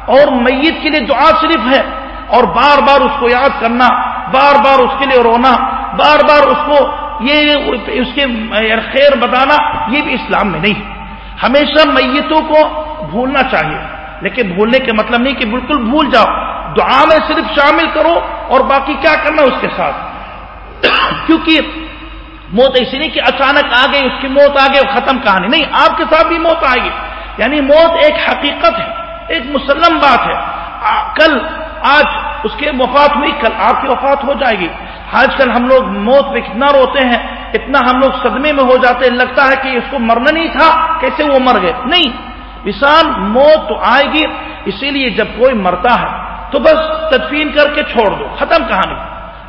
Speaker 1: اور میت کے لیے دعا صرف ہے۔ اور بار بار اس کو یاد کرنا، بار بار اس کے لیے رونا، بار بار اس کو یہ اس کے یعنی خیر بتانا، یہ بھی اسلام میں نہیں۔ ہمیشہ میتوں کو بھولنا چاہیے۔ لیکن بھولنے کے مطلب نہیں کہ بالکل بھول جاؤ۔ دعا میں صرف شامل کرو اور باقی کیا کرنا اس کے ساتھ؟ کیونکہ موت ایسی نہیں کہ اچانک آ گئی، اس کی موت آ گئی ختم کہانی۔ نہیں، آپ کے ساتھ بھی موت آئے گی یعنی موت ایک حقیقت ہے، ایک مسلم بات ہے۔ کل، آج، اس کے وفات ہوئی، کل آپ کی وفات ہو جائے گی۔ آج کل ہم لوگ موت پہ کتنا روتے ہیں، اتنا ہم لوگ صدمے میں ہو جاتے ہیں۔ لگتا ہے کہ اس کو مرنا نہیں تھا، کیسے وہ مر گئے؟ نہیں، انسان موت تو آئے گی، اسی لیے جب کوئی مرتا ہے تو بس تدفین کر کے چھوڑ دو، ختم کہانی۔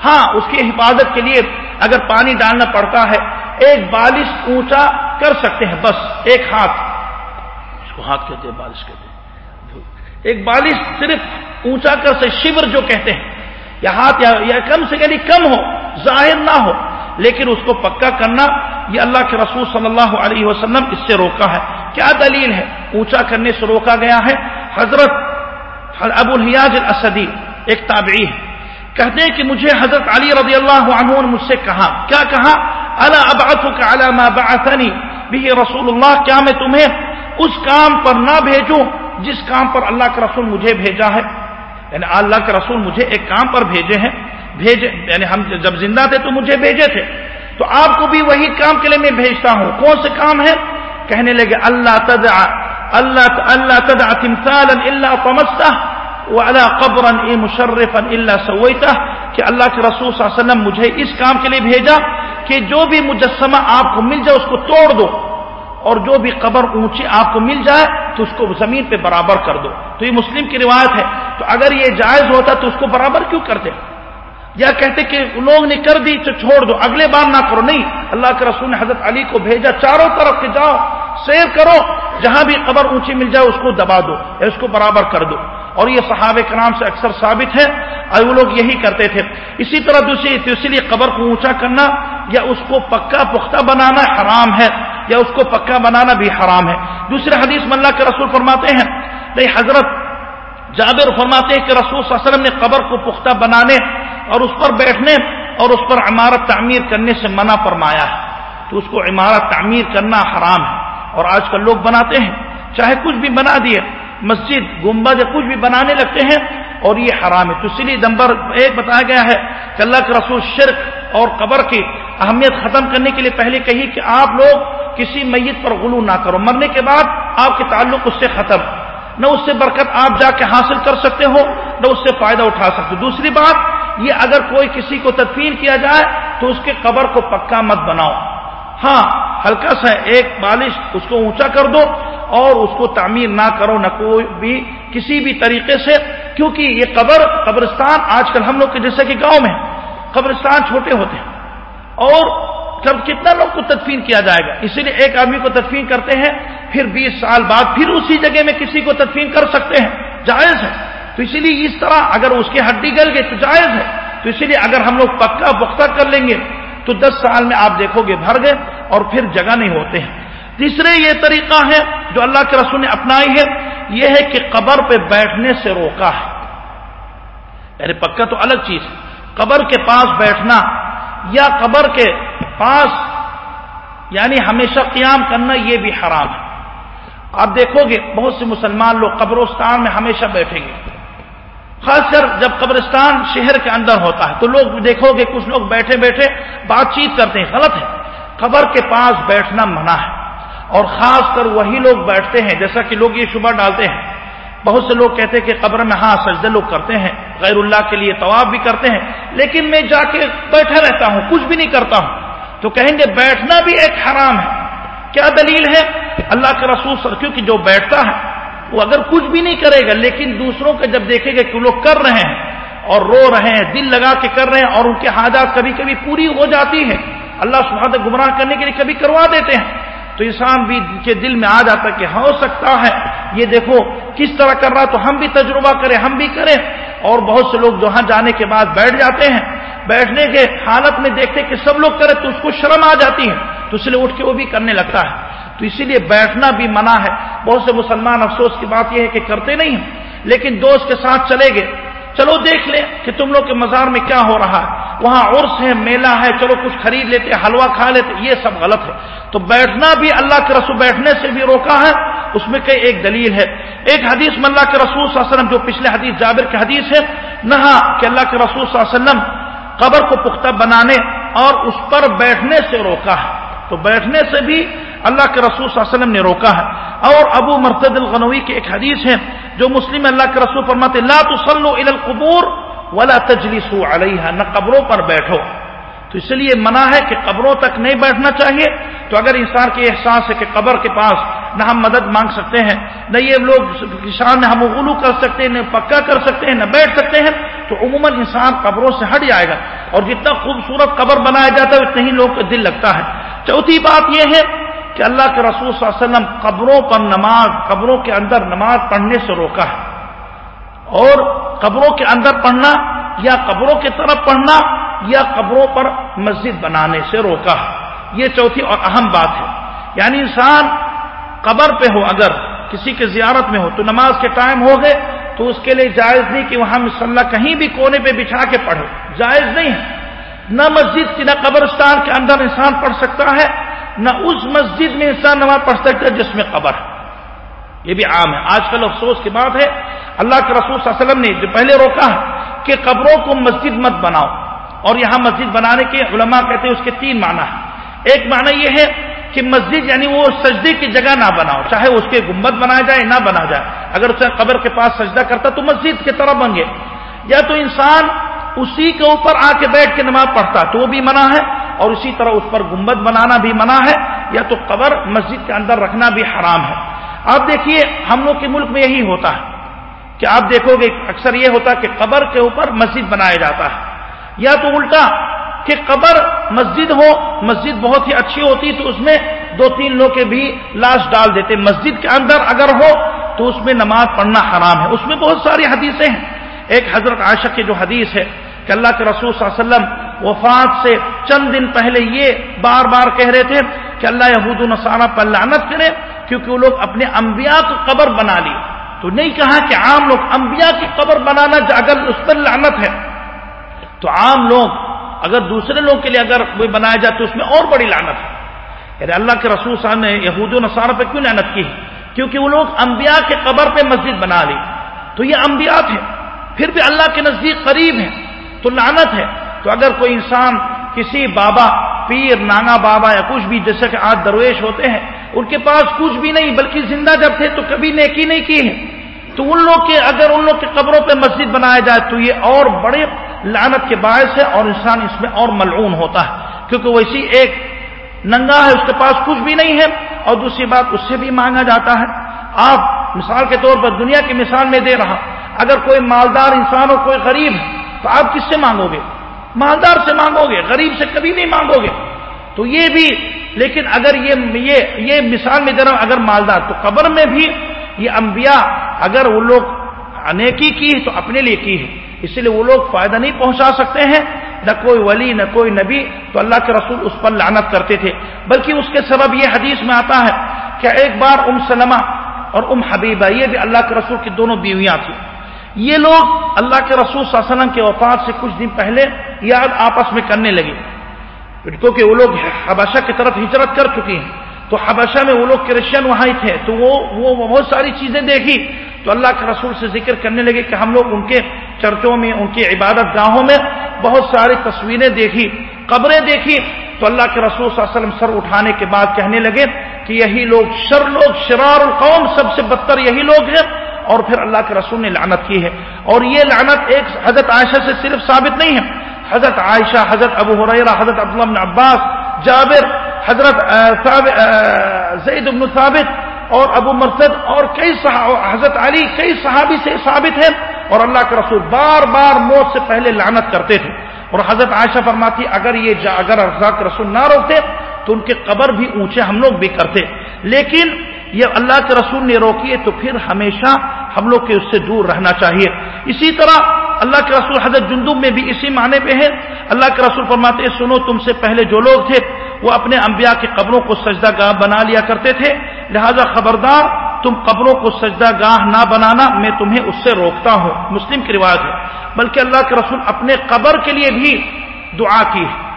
Speaker 1: ہاں اس کی حفاظت کے لیے اگر پانی ڈالنا پڑتا ہے، ایک بالش اونچا کر سکتے ہیں، بس ایک ہاتھ۔ اس کو ہاتھ کہتے ہیں، بالش کہتے ہیں۔ ایک بالش صرف اونچا کر سے شیور جو کہتے ہیں، یا ہاتھ یا کم سے یعنی کم ہو، ظاہر نہ ہو، لیکن اس کو پکا کرنا، یہ اللہ کے رسول صلی اللہ علیہ وسلم اس سے روکا ہے۔ کیا دلیل ہے؟ اونچا کرنے سے روکا گیا ہے۔ حضرت ابو الحیاج الاسدی ایک تابعی ہے کہتے ہیں کہ مجھے حضرت علی رضی اللہ عنہ نے مجھ سے کہا، کیا کہا؟ اللہ ما بعثنی بھی رسول اللہ، کیا میں تمہیں اس کام پر نہ بھیجوں جس کام پر اللہ کا رسول مجھے بھیجا ہے؟ یعنی اللہ کے رسول مجھے ایک کام پر بھیجے ہیں، بھیجے یعنی ہم جب زندہ تھے تو مجھے بھیجے تھے۔ تو آپ کو بھی وہی کام کے لیے میں بھیجتا ہوں۔ کون سے کام ہے کہنے لگے، اللہ تدع اللہ اللہ تدع تمثالا الا طمسته وعلى قبرا مشرفا الا سويته. کہ اللہ کے رسول صلی اللہ علیہ وسلم مجھے اس کام کے لیے بھیجا کہ جو بھی مجسمہ آپ کو مل جائے اس کو توڑ دو، اور جو بھی قبر اونچی آپ کو مل جائے تو اس کو زمین پہ برابر کر دو۔ تو یہ مسلم کی روایت ہے۔ تو اگر یہ جائز ہوتا تو اس کو برابر کیوں کرتے؟ یا کہتے کہ لوگ نے کر دی تو چھوڑ دو، اگلے بار نہ کرو۔ نہیں، اللہ کے رسول نے حضرت علی کو بھیجا، چاروں طرف کے جاؤ سیر کرو، جہاں بھی قبر اونچی مل جائے اس کو دبا دو یا اس کو برابر کر دو۔ اور یہ صحابہ کرام سے اکثر ثابت ہے، اور وہ لوگ یہی کرتے تھے۔ اسی طرح دوسری اسی لیے قبر کو اونچا کرنا، یا اس کو پکا پختہ بنانا حرام ہے، یا اس کو پکا بنانا بھی حرام ہے۔ دوسرے حدیث ملا کے رسول فرماتے ہیں، نہیں، حضرت جابر فرماتے ہیں کہ رسول صلی اللہ علیہ وسلم نے قبر کو پختہ بنانے اور اس پر بیٹھنے اور اس پر عمارت تعمیر کرنے سے منع فرمایا ہے۔ تو اس کو عمارت تعمیر کرنا حرام ہے۔ اور آج کل لوگ بناتے ہیں چاہے کچھ بھی بنا دیے، مسجد گمبد یا کچھ بھی بنانے لگتے ہیں اور یہ حرام ہے۔ تو اسی لیے نمبر ایک بتایا گیا ہے کہ اللہ کے رسول شرک اور قبر کی اہمیت ختم کرنے کے لیے پہلے کہی کہ آپ لوگ کسی میت پر غلو نہ کرو۔ مرنے کے بعد آپ کے تعلق اس سے ختم۔ نہ اس سے برکت آپ جا کے حاصل کر سکتے ہو، نہ اس سے فائدہ اٹھا سکتے۔ دوسری بات، یہ اگر کوئی کسی کو تدفین کیا جائے تو اس کے قبر کو پکا مت بناؤ۔ ہاں ہلکا سا ایک بالش اس کو اونچا کر دو اور اس کو تعمیر نہ کرو، نہ کوئی بھی، کسی بھی طریقے سے، کیونکہ یہ قبر، قبرستان آج کل ہم لوگ کے جیسے کہ گاؤں میں قبرستان چھوٹے ہوتے ہیں اور جب کتنا لوگ کو تدفین کیا جائے گا، اسی لیے ایک آدمی کو تدفین کرتے ہیں، پھر بیس سال بعد پھر اسی جگہ میں کسی کو تدفین کر سکتے ہیں، جائز ہے۔ تو اسی لیے اس طرح اگر اس کی ہڈی گل گئی تو جائز ہے۔ تو اسی لیے اگر ہم لوگ پکا پختہ کر لیں گے تو دس سال میں آپ دیکھو گے بھر گئے اور پھر جگہ نہیں ہوتے ہیں۔ تیسرے یہ طریقہ ہے جو اللہ کے رسول نے اپنائی ہے، یہ ہے کہ قبر پہ بیٹھنے سے روکا ہے۔ یعنی پکا تو الگ چیز ہے قبر کے پاس بیٹھنا یا قبر کے پاس یعنی ہمیشہ قیام کرنا، یہ بھی حرام ہے۔ آپ دیکھو گے بہت سے مسلمان لوگ قبرستان میں ہمیشہ بیٹھیں گے۔ خاص کر جب قبرستان شہر کے اندر ہوتا ہے تو لوگ دیکھو گے کچھ لوگ بیٹھے بیٹھے بات چیت کرتے ہیں، غلط ہے۔ قبر کے پاس بیٹھنا منع ہے۔ اور خاص کر وہی لوگ بیٹھتے ہیں، جیسا کہ لوگ یہ شبہ ڈالتے ہیں۔ بہت سے لوگ کہتے ہیں کہ قبر میں ہاں سجدے لوگ کرتے ہیں، غیر اللہ کے لیے طواب بھی کرتے ہیں، لیکن میں جا کے بیٹھا رہتا ہوں، کچھ بھی نہیں کرتا ہوں۔ تو کہیں گے بیٹھنا بھی ایک حرام ہے۔ کیا دلیل ہے؟ اللہ کے رسول سر، کیونکہ جو بیٹھتا ہے وہ اگر کچھ بھی نہیں کرے گا، لیکن دوسروں کے جب دیکھے گا کہ لوگ کر رہے ہیں اور رو رہے ہیں، دل لگا کے کر رہے ہیں اور ان کے حاجات کبھی کبھی پوری ہو جاتی ہے اللہ سبحانہ گمراہ کرنے کے لیے کبھی کروا دیتے ہیں۔ تو انسان بھی کے دل میں آ جاتا ہے کہ ہو سکتا ہے۔ یہ دیکھو، کس طرح کر رہا تو ہم بھی تجربہ کریں، ہم بھی کریں۔ اور بہت سے لوگ جہاں جانے کے بعد بیٹھ جاتے ہیں۔ بیٹھنے کے حالت میں دیکھتے کہ سب لوگ کرے تو اس کو شرم آ جاتی ہے۔ تو اس لیے اٹھ کے وہ بھی کرنے لگتا ہے۔ تو اسی لیے بیٹھنا بھی منع ہے۔ بہت سے مسلمان افسوس کی بات یہ ہے کہ کرتے نہیں ہیں، لیکن دوست کے ساتھ چلے گئے۔ چلو دیکھ لیں کہ تم لوگ کے مزار میں کیا ہو رہا ہے۔ وہاں عرس ہے، میلہ ہے، چلو کچھ خرید لیتے، حلوہ کھا لیتے، یہ سب غلط ہے۔ تو بیٹھنا بھی اللہ کے رسول بیٹھنے سے بھی روکا ہے، اس میں کئی ایک دلیل ہے۔ ایک حدیث میں اللہ کے رسول صلی اللہ علیہ وسلم، جو پچھلے حدیث جابر کی حدیث ہے، نہا کہ اللہ کے رسول صلی اللہ علیہ وسلم قبر کو پختہ بنانے اور اس پر بیٹھنے سے روکا ہے۔ تو بیٹھنے سے بھی اللہ کے رسول صلی اللہ علیہ وسلم نے روکا ہے۔ اور ابو مرتد الغنوی کی ایک حدیث ہے جو مسلم اللہ کے رسول فرماتے لا تصلوا الى القبور ولا تجلسوا علیہا، نہ قبروں پر بیٹھو۔ تو اس لیے منع ہے کہ قبروں تک نہیں بیٹھنا چاہیے۔ تو اگر انسان کے احساس ہے کہ قبر کے پاس نہ ہم مدد مانگ سکتے ہیں، نہ یہ لوگ کسان ہم غلو کر سکتے ہیں، نہ پکا کر سکتے ہیں، نہ بیٹھ سکتے ہیں، تو عموماً انسان قبروں سے ہٹ جائے گا۔ اور جتنا خوبصورت قبر بنایا جاتا ہے اتنا ہی لوگ کا دل لگتا ہے۔ چوتھی بات یہ ہے کہ اللہ کے رسول صلی اللہ علیہ وسلم قبروں پر نماز، قبروں کے اندر نماز پڑھنے سے روکا ہے۔ اور قبروں کے اندر پڑھنا یا قبروں کی طرف پڑھنا یا قبروں پر مسجد بنانے سے روکا ہے۔ یہ چوتھی اور اہم بات ہے۔ یعنی انسان قبر پہ ہو، اگر کسی کے زیارت میں ہو تو نماز کے ٹائم ہو گئے تو اس کے لیے جائز نہیں کہ وہاں مسلح کہیں بھی کونے پہ بچھا کے پڑھو جائز نہیں ہے۔ نہ مسجد کی، نہ قبرستان کے اندر انسان پڑھ سکتا ہے۔ نہ اس مسجد میں انسان نماز پڑھ سکتا ہے جس میں قبر۔ ہے یہ بھی عام ہے۔ آج کل افسوس کی بات ہے، اللہ کے رسول صلی اللہ علیہ وسلم نے جو پہلے روکا ہے کہ قبروں کو مسجد مت بناؤ۔ اور یہاں مسجد بنانے کے علماء کہتے ہیں اس کے تین معنی ہیں۔ ایک معنی یہ ہے کہ مسجد یعنی وہ سجدے کی جگہ نہ بناؤ، چاہے اس کے گمبد بنایا جائے، نہ بنا جائے۔ اگر اسے قبر کے پاس سجدہ کرتا تو مسجد کی طرح بن گئے یا تو انسان اسی کے اوپر آ کے بیٹھ کے نماز پڑھتا تو وہ بھی منع ہے، اور اسی طرح اس پر گمبد بنانا بھی منع ہے، یا تو قبر مسجد کے اندر رکھنا بھی حرام ہے۔ آپ دیکھیے، ہم لوگ کے ملک میں یہی ہوتا ہے کہ آپ دیکھو گے، اکثر یہ ہوتا ہے کہ قبر کے اوپر مسجد بنایا جاتا ہے۔ یا تو الٹا کہ قبر مسجد ہو، مسجد بہت ہی اچھی ہوتی، تو اس میں دو تین لوگ کے بھی لاش ڈال دیتے۔ مسجد کے اندر اگر ہو، تو اس میں نماز پڑھنا حرام ہے۔ اس میں بہت ساری حدیثیں ہیں۔ ایک حضرت عائشہ کی جو حدیث ہے کہ اللہ کے رسول صلی اللہ علیہ وسلم وفات سے چند دن پہلے یہ بار بار کہہ رہے تھے کہ اللہ یہود النصارہ پر لعنت کرے کیونکہ وہ لوگ اپنے انبیاء کو قبر بنا لی تو نہیں کہا کہ عام لوگ انبیاء کی قبر بنانا اگر اس پر لعنت ہے۔ تو عام لوگ اگر دوسرے لوگ کے لیے اگر وہ بنایا جائے تو اس میں اور بڑی لعنت ہے۔ یعنی اللہ کے رسول صاحب نے یہود و نصارہ پہ کیوں لعنت کی؟ کیونکہ وہ لوگ انبیاء کے قبر پہ مسجد بنا لی۔ تو یہ انبیاء تھے۔ پھر بھی اللہ کے نزدیک قریب ہیں، تو لعنت ہے۔ تو اگر کوئی انسان کسی بابا، پیر، نانا بابا یا کچھ بھی، جیسے کہ آج درویش ہوتے ہیں، ان کے پاس کچھ بھی نہیں، بلکہ زندہ جب تھے تو کبھی نیکی نہیں کی ہے تو ان لوگ کے، اگر ان لوگ کے قبروں پہ مسجد بنایا جائے، تو یہ اور بڑے لعنت کے باعث ہے اور انسان اس میں اور ملعون ہوتا ہے۔ کیونکہ ویسی ایک ننگا ہے، اس کے پاس کچھ بھی نہیں ہے۔ اور دوسری بات، اس سے بھی مانگا جاتا ہے۔ آپ مثال کے طور پر دنیا کی مثال میں دے رہا اگر کوئی مالدار انسان اور کوئی غریب ہے تو آپ کس سے مانگو گے؟ مالدار سے مانگو گے غریب سے کبھی نہیں مانگو گے۔ تو یہ بھی لیکن اگر یہ یہ, یہ مثال میں دے رہا ہوں اگر مالدار تو قبر میں بھی یہ انبیاء اگر وہ لوگ انیکی کی تو اپنے لیے کی ہے۔ اس لیے وہ لوگ فائدہ نہیں پہنچا سکتے ہیں۔ نہ کوئی ولی نہ کوئی نبی تو اللہ کے رسول اس پر لعنت کرتے تھے۔ بلکہ اس کے سبب یہ حدیث میں آتا ہے کہ ایک بار ام سلمہ اور ام حبیبہ یہ بھی اللہ کے رسول کی دونوں بیویاں تھیں۔ یہ لوگ اللہ کے رسول صلی اللہ علیہ وسلم کے وفات سے کچھ دن پہلے یاد آپس میں کرنے لگے۔ کیونکہ وہ لوگ حبشہ کی طرف ہجرت کر چکے ہیں۔ تو حبشہ میں وہ لوگ کرسچن وہاں ہی تھے۔ تو وہ وہ بہت ساری چیزیں دیکھی۔ تو اللہ کے رسول سے ذکر کرنے لگے کہ ہم لوگ ان کے چرچوں میں، ان کی عبادت گاہوں میں بہت ساری تصویریں دیکھی، قبریں دیکھی۔ تو اللہ کے رسول صلی اللہ علیہ وسلم سر اٹھانے کے بعد کہنے لگے کہ یہی لوگ شر لوگ، شرار القوم سب سے بدتر یہی لوگ ہیں۔ اور پھر اللہ کے رسول نے لعنت کی ہے۔ اور یہ لعنت ایک حضرت عائشہ سے صرف ثابت نہیں ہے۔ حضرت عائشہ، حضرت ابو حریرہ حضرت عبداللہ بن عباس، جابر، حضرت زید بن ثابت اور ابو مرتد اور کئی حضرت علی، کئی صحابی سے ثابت ہے اور اللہ کے رسول بار بار موت سے پہلے لعنت کرتے تھے۔ اور حضرت عائشہ فرماتی، اگر یہ اگر اللہ رسول نہ روکتے تو ان کے قبر بھی اونچے ہم لوگ بھی کرتے۔ لیکن یہ اللہ کے رسول نے روکی ہے تو پھر ہمیشہ ہم لوگ کے اس سے دور رہنا چاہیے۔ اسی طرح اللہ کے رسول حضرت جندب میں بھی اسی معنی پہ ہے۔ اللہ کے رسول فرماتے سنو تم سے پہلے جو لوگ تھے، وہ اپنے انبیاء کی قبروں کو سجدہ گاہ بنا لیا کرتے تھے۔ لہذا خبردار، تم قبروں کو سجدہ گاہ نہ بنانا میں تمہیں اس سے روکتا ہوں۔ مسلم کی روایت ہے۔ بلکہ اللہ کے رسول اپنے قبر کے لیے بھی دعا کی۔ ہے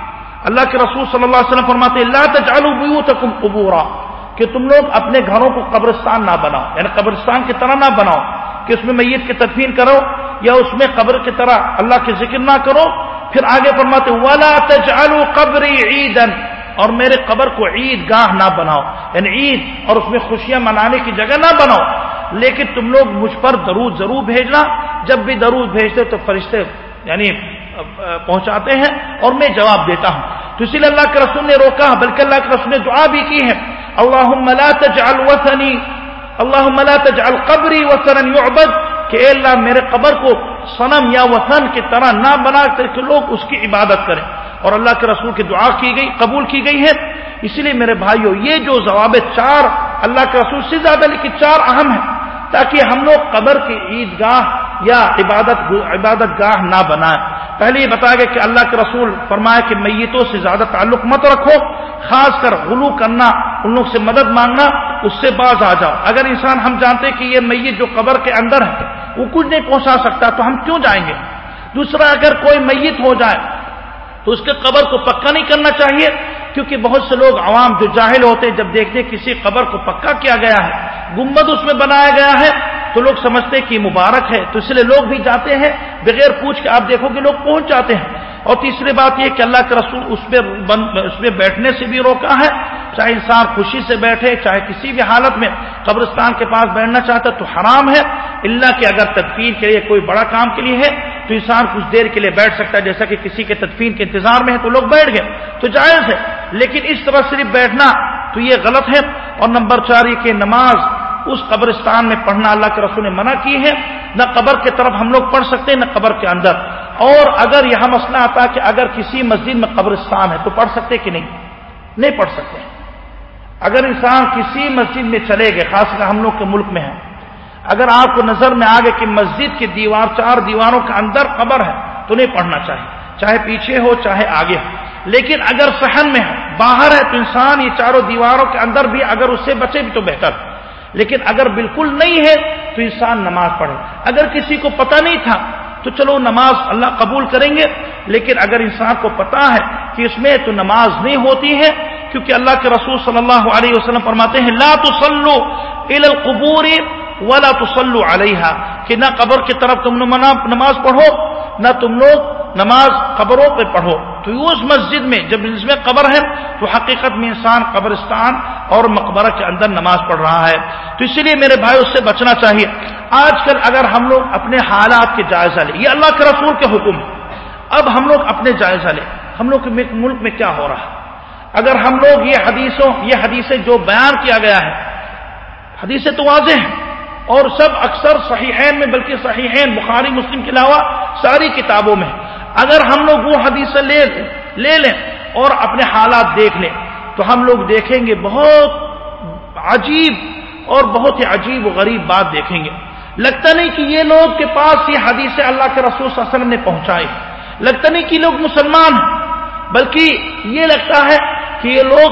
Speaker 1: اللہ کے رسول صلی اللہ علیہ وسلم فرماتے اللہ تجعلوا بیوتکم قبورا۔ کہ تم لوگ اپنے گھروں کو قبرستان نہ بناؤ یعنی قبرستان کی طرح نہ بناؤ، کہ اس میں میت کی تدفین کرو یا اس میں قبر کی طرح اللہ کے ذکر نہ کرو۔ پھر آگے فرماتے ولا تجعلوا قبری عیدا اور میرے قبر کو عید گاہ نہ بناؤ یعنی عید اور اس میں خوشیاں منانے کی جگہ نہ بناؤ۔ لیکن تم لوگ مجھ پر درود ضرور بھیجنا، جب بھی درود بھیجتے تو فرشتے یعنی پہنچاتے ہیں اور میں جواب دیتا ہوں۔ تو اسی لیے اللہ کے رسول نے روکا، بلکہ اللہ کے رسول نے دعا بھی کی ہے۔ اللہ تجعل وثنی لا تجعل قبری وثنا يعبد کہ اے اللہ میرے قبر کو صنم یا وثن کی طرح نہ بنا کر کے لوگ اس کی عبادت کریں۔ اور اللہ کے رسول کی دعا کی گئی، قبول کی گئی ہے۔ اسی لیے میرے بھائیوں یہ جو ضوابط چار، اللہ کے رسول سے زیادہ لیکن چار اہم ہیں۔ تاکہ ہم لوگ قبر کی عیدگاہ یا عبادت عبادت گاہ نہ بنائیں۔ پہلے یہ بتایا گیا کہ اللہ کے رسول فرمایا کہ میتوں سے زیادہ تعلق مت رکھو، خاص کر غلو کرنا، ان لوگ سے مدد مانگنا، اس سے باز آ جاؤ۔ اگر انسان ہم جانتے کہ یہ میت جو قبر کے اندر ہے، وہ کچھ نہیں پہنچا سکتا، تو ہم کیوں جائیں گے؟ دوسرا، اگر کوئی میت ہو جائے، تو اس کے قبر کو پکا نہیں کرنا چاہیے، کیونکہ بہت سے لوگ عوام جو جاہل ہوتے جب دیکھتے کسی قبر کو پکا کیا گیا ہے گمبد اس میں بنایا گیا ہے تو لوگ سمجھتے کہ مبارک ہے تو اس لیے لوگ بھی جاتے ہیں بغیر پوچھ کے آپ دیکھو کہ لوگ پہنچ جاتے ہیں اور تیسری بات یہ کہ اللہ کے رسول اس پہ اس میں بیٹھنے سے بھی روکا ہے چاہے انسان خوشی سے بیٹھے چاہے کسی بھی حالت میں قبرستان کے پاس بیٹھنا چاہتا تو حرام ہے اللہ کہ اگر تدفین کے لیے کوئی بڑا کام کے لیے ہے تو انسان کچھ دیر کے لیے بیٹھ سکتا ہے جیسا کہ کسی کے تدفین کے انتظار میں ہے تو لوگ بیٹھ گئے تو جائز ہے لیکن اس طرح صرف بیٹھنا تو یہ غلط ہے اور نمبر چار یہ کہ نماز اس قبرستان میں پڑھنا اللہ کے رسول نے منع کی ہے، نہ قبر کے طرف ہم لوگ پڑھ سکتے ہیں نہ قبر کے اندر۔ اور اگر یہاں مسئلہ آتا ہے کہ اگر کسی مسجد میں قبرستان ہے تو پڑھ سکتے کہ نہیں؟ نہیں پڑھ سکتے۔ اگر انسان کسی مسجد میں چلے گئے، خاص کر ہم لوگ کے ملک میں ہے اگر آپ کو نظر میں آ گئے کہ مسجد کی دیوار، چار دیواروں کے اندر قبر ہے، تو نہیں پڑھنا چاہیے۔ چاہے پیچھے ہو، چاہے آگے ہو۔ لیکن اگر سہن میں ہے، باہر ہے، تو انسان یہ چاروں دیواروں کے اندر بھی اگر اس سے بچے بھی تو بہتر۔ ہے لیکن اگر بالکل نہیں ہے تو انسان نماز پڑھے۔ اگر کسی کو پتہ نہیں تھا تو چلو نماز اللہ قبول کریں گے، لیکن اگر انسان کو پتا ہے کہ اس میں تو نماز نہیں ہوتی ہے، کیونکہ اللہ کے رسول صلی اللہ علیہ وسلم فرماتے ہیں، لا تصلو الى القبور ولا تصلو علیہا۔ کہ نہ قبر کی طرف تم نماز پڑھو، نہ تم لوگ نماز قبروں پہ پڑھو۔ تو اس مسجد میں جب اس میں قبر ہے، تو حقیقت میں انسان قبرستان اور مقبرہ کے اندر نماز پڑھ رہا ہے۔ تو اسی لیے میرے بھائی، اس سے بچنا چاہیے۔ آج کل اگر ہم لوگ اپنے حالات کے جائزہ لیں، یہ اللہ کے رسول کے حکم ہے۔ اب ہم لوگ اپنے جائزہ لیں۔ ہم لوگ ملک میں کیا ہو رہا ہے؟ اگر ہم لوگ یہ حدیثوں یہ حدیثیں جو بیان کیا گیا ہے، حدیثیں تو واضح ہیں۔ اور سب اکثر صحیحین میں، بلکہ صحیحین، بخاری، مسلم کے علاوہ، ساری کتابوں میں۔ اگر ہم لوگ وہ حدیث لے لے لیں اور اپنے حالات دیکھ لیں، تو ہم لوگ دیکھیں گے بہت عجیب اور بہت ہی عجیب و غریب بات دیکھیں گے۔ لگتا نہیں کہ یہ لوگ کے پاس یہ حدیث اللہ کے رسول صلی اللہ علیہ وسلم نے پہنچائی۔ لگتا نہیں کہ لوگ مسلمان ہیں، بلکہ یہ لگتا ہے کہ یہ لوگ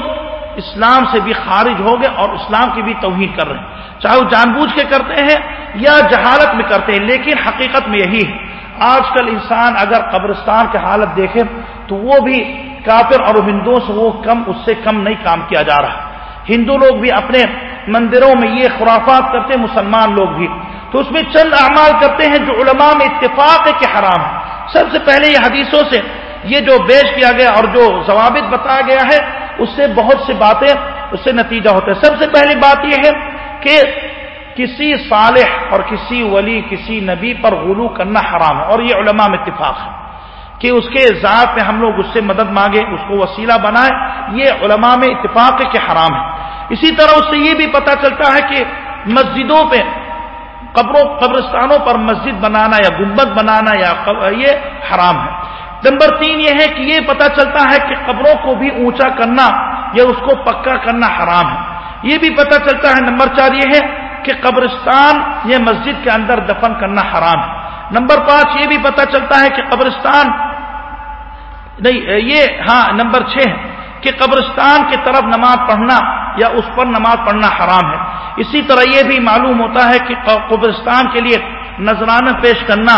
Speaker 1: اسلام سے بھی خارج ہو گئے اور اسلام کی بھی توہین کر رہے ہیں۔ چاہے وہ جان بوجھ کے کرتے ہیں یا جہالت میں کرتے ہیں، لیکن حقیقت میں یہی ہے۔ آج کل انسان اگر قبرستان کی حالت دیکھے تو وہ بھی کافر اور ہندوؤں سے وہ کم، اس سے کم نہیں کام کیا جا رہا۔ ہندو لوگ بھی اپنے مندروں میں یہ خرافات کرتے، مسلمان لوگ بھی۔ تو اس میں چند اعمال کرتے ہیں جو علماء میں اتفاق ہے کہ حرام ہے۔ سب سے پہلے یہ حدیثوں سے یہ جو بیچ کیا گیا اور جو ضوابط بتایا گیا ہے، اس سے بہت سی باتیں، اس سے نتیجہ ہوتا ہے۔ سب سے پہلی بات یہ ہے کہ کسی صالح اور کسی ولی، کسی نبی پر غلو کرنا حرام ہے۔ اور یہ علماء میں اتفاق ہے کہ اس کے ذات میں ہم لوگ اس سے مدد مانگے، اس کو وسیلہ بنائے۔ یہ علماء میں اتفاق ہے کہ حرام ہے۔ اسی طرح اس سے یہ بھی پتا چلتا ہے کہ مسجدوں پہ قبروں، قبرستانوں پر مسجد بنانا یا گنبد بنانا یا یہ حرام ہے۔ نمبر تین یہ ہے کہ یہ پتا چلتا ہے کہ قبروں کو بھی اونچا کرنا یا اس کو پکا کرنا حرام ہے۔ یہ بھی پتا چلتا ہے۔ نمبر چار یہ ہے کہ قبرستان یہ مسجد کے اندر دفن کرنا حرام ہے۔ نمبر پانچ، یہ بھی پتا چلتا ہے کہ قبرستان نہیں، یہ ہاں نمبر چھ کہ قبرستان کی طرف نماز پڑھنا یا اس پر نماز پڑھنا حرام ہے۔ اسی طرح یہ بھی معلوم ہوتا ہے کہ قبرستان کے لیے نذرانہ پیش کرنا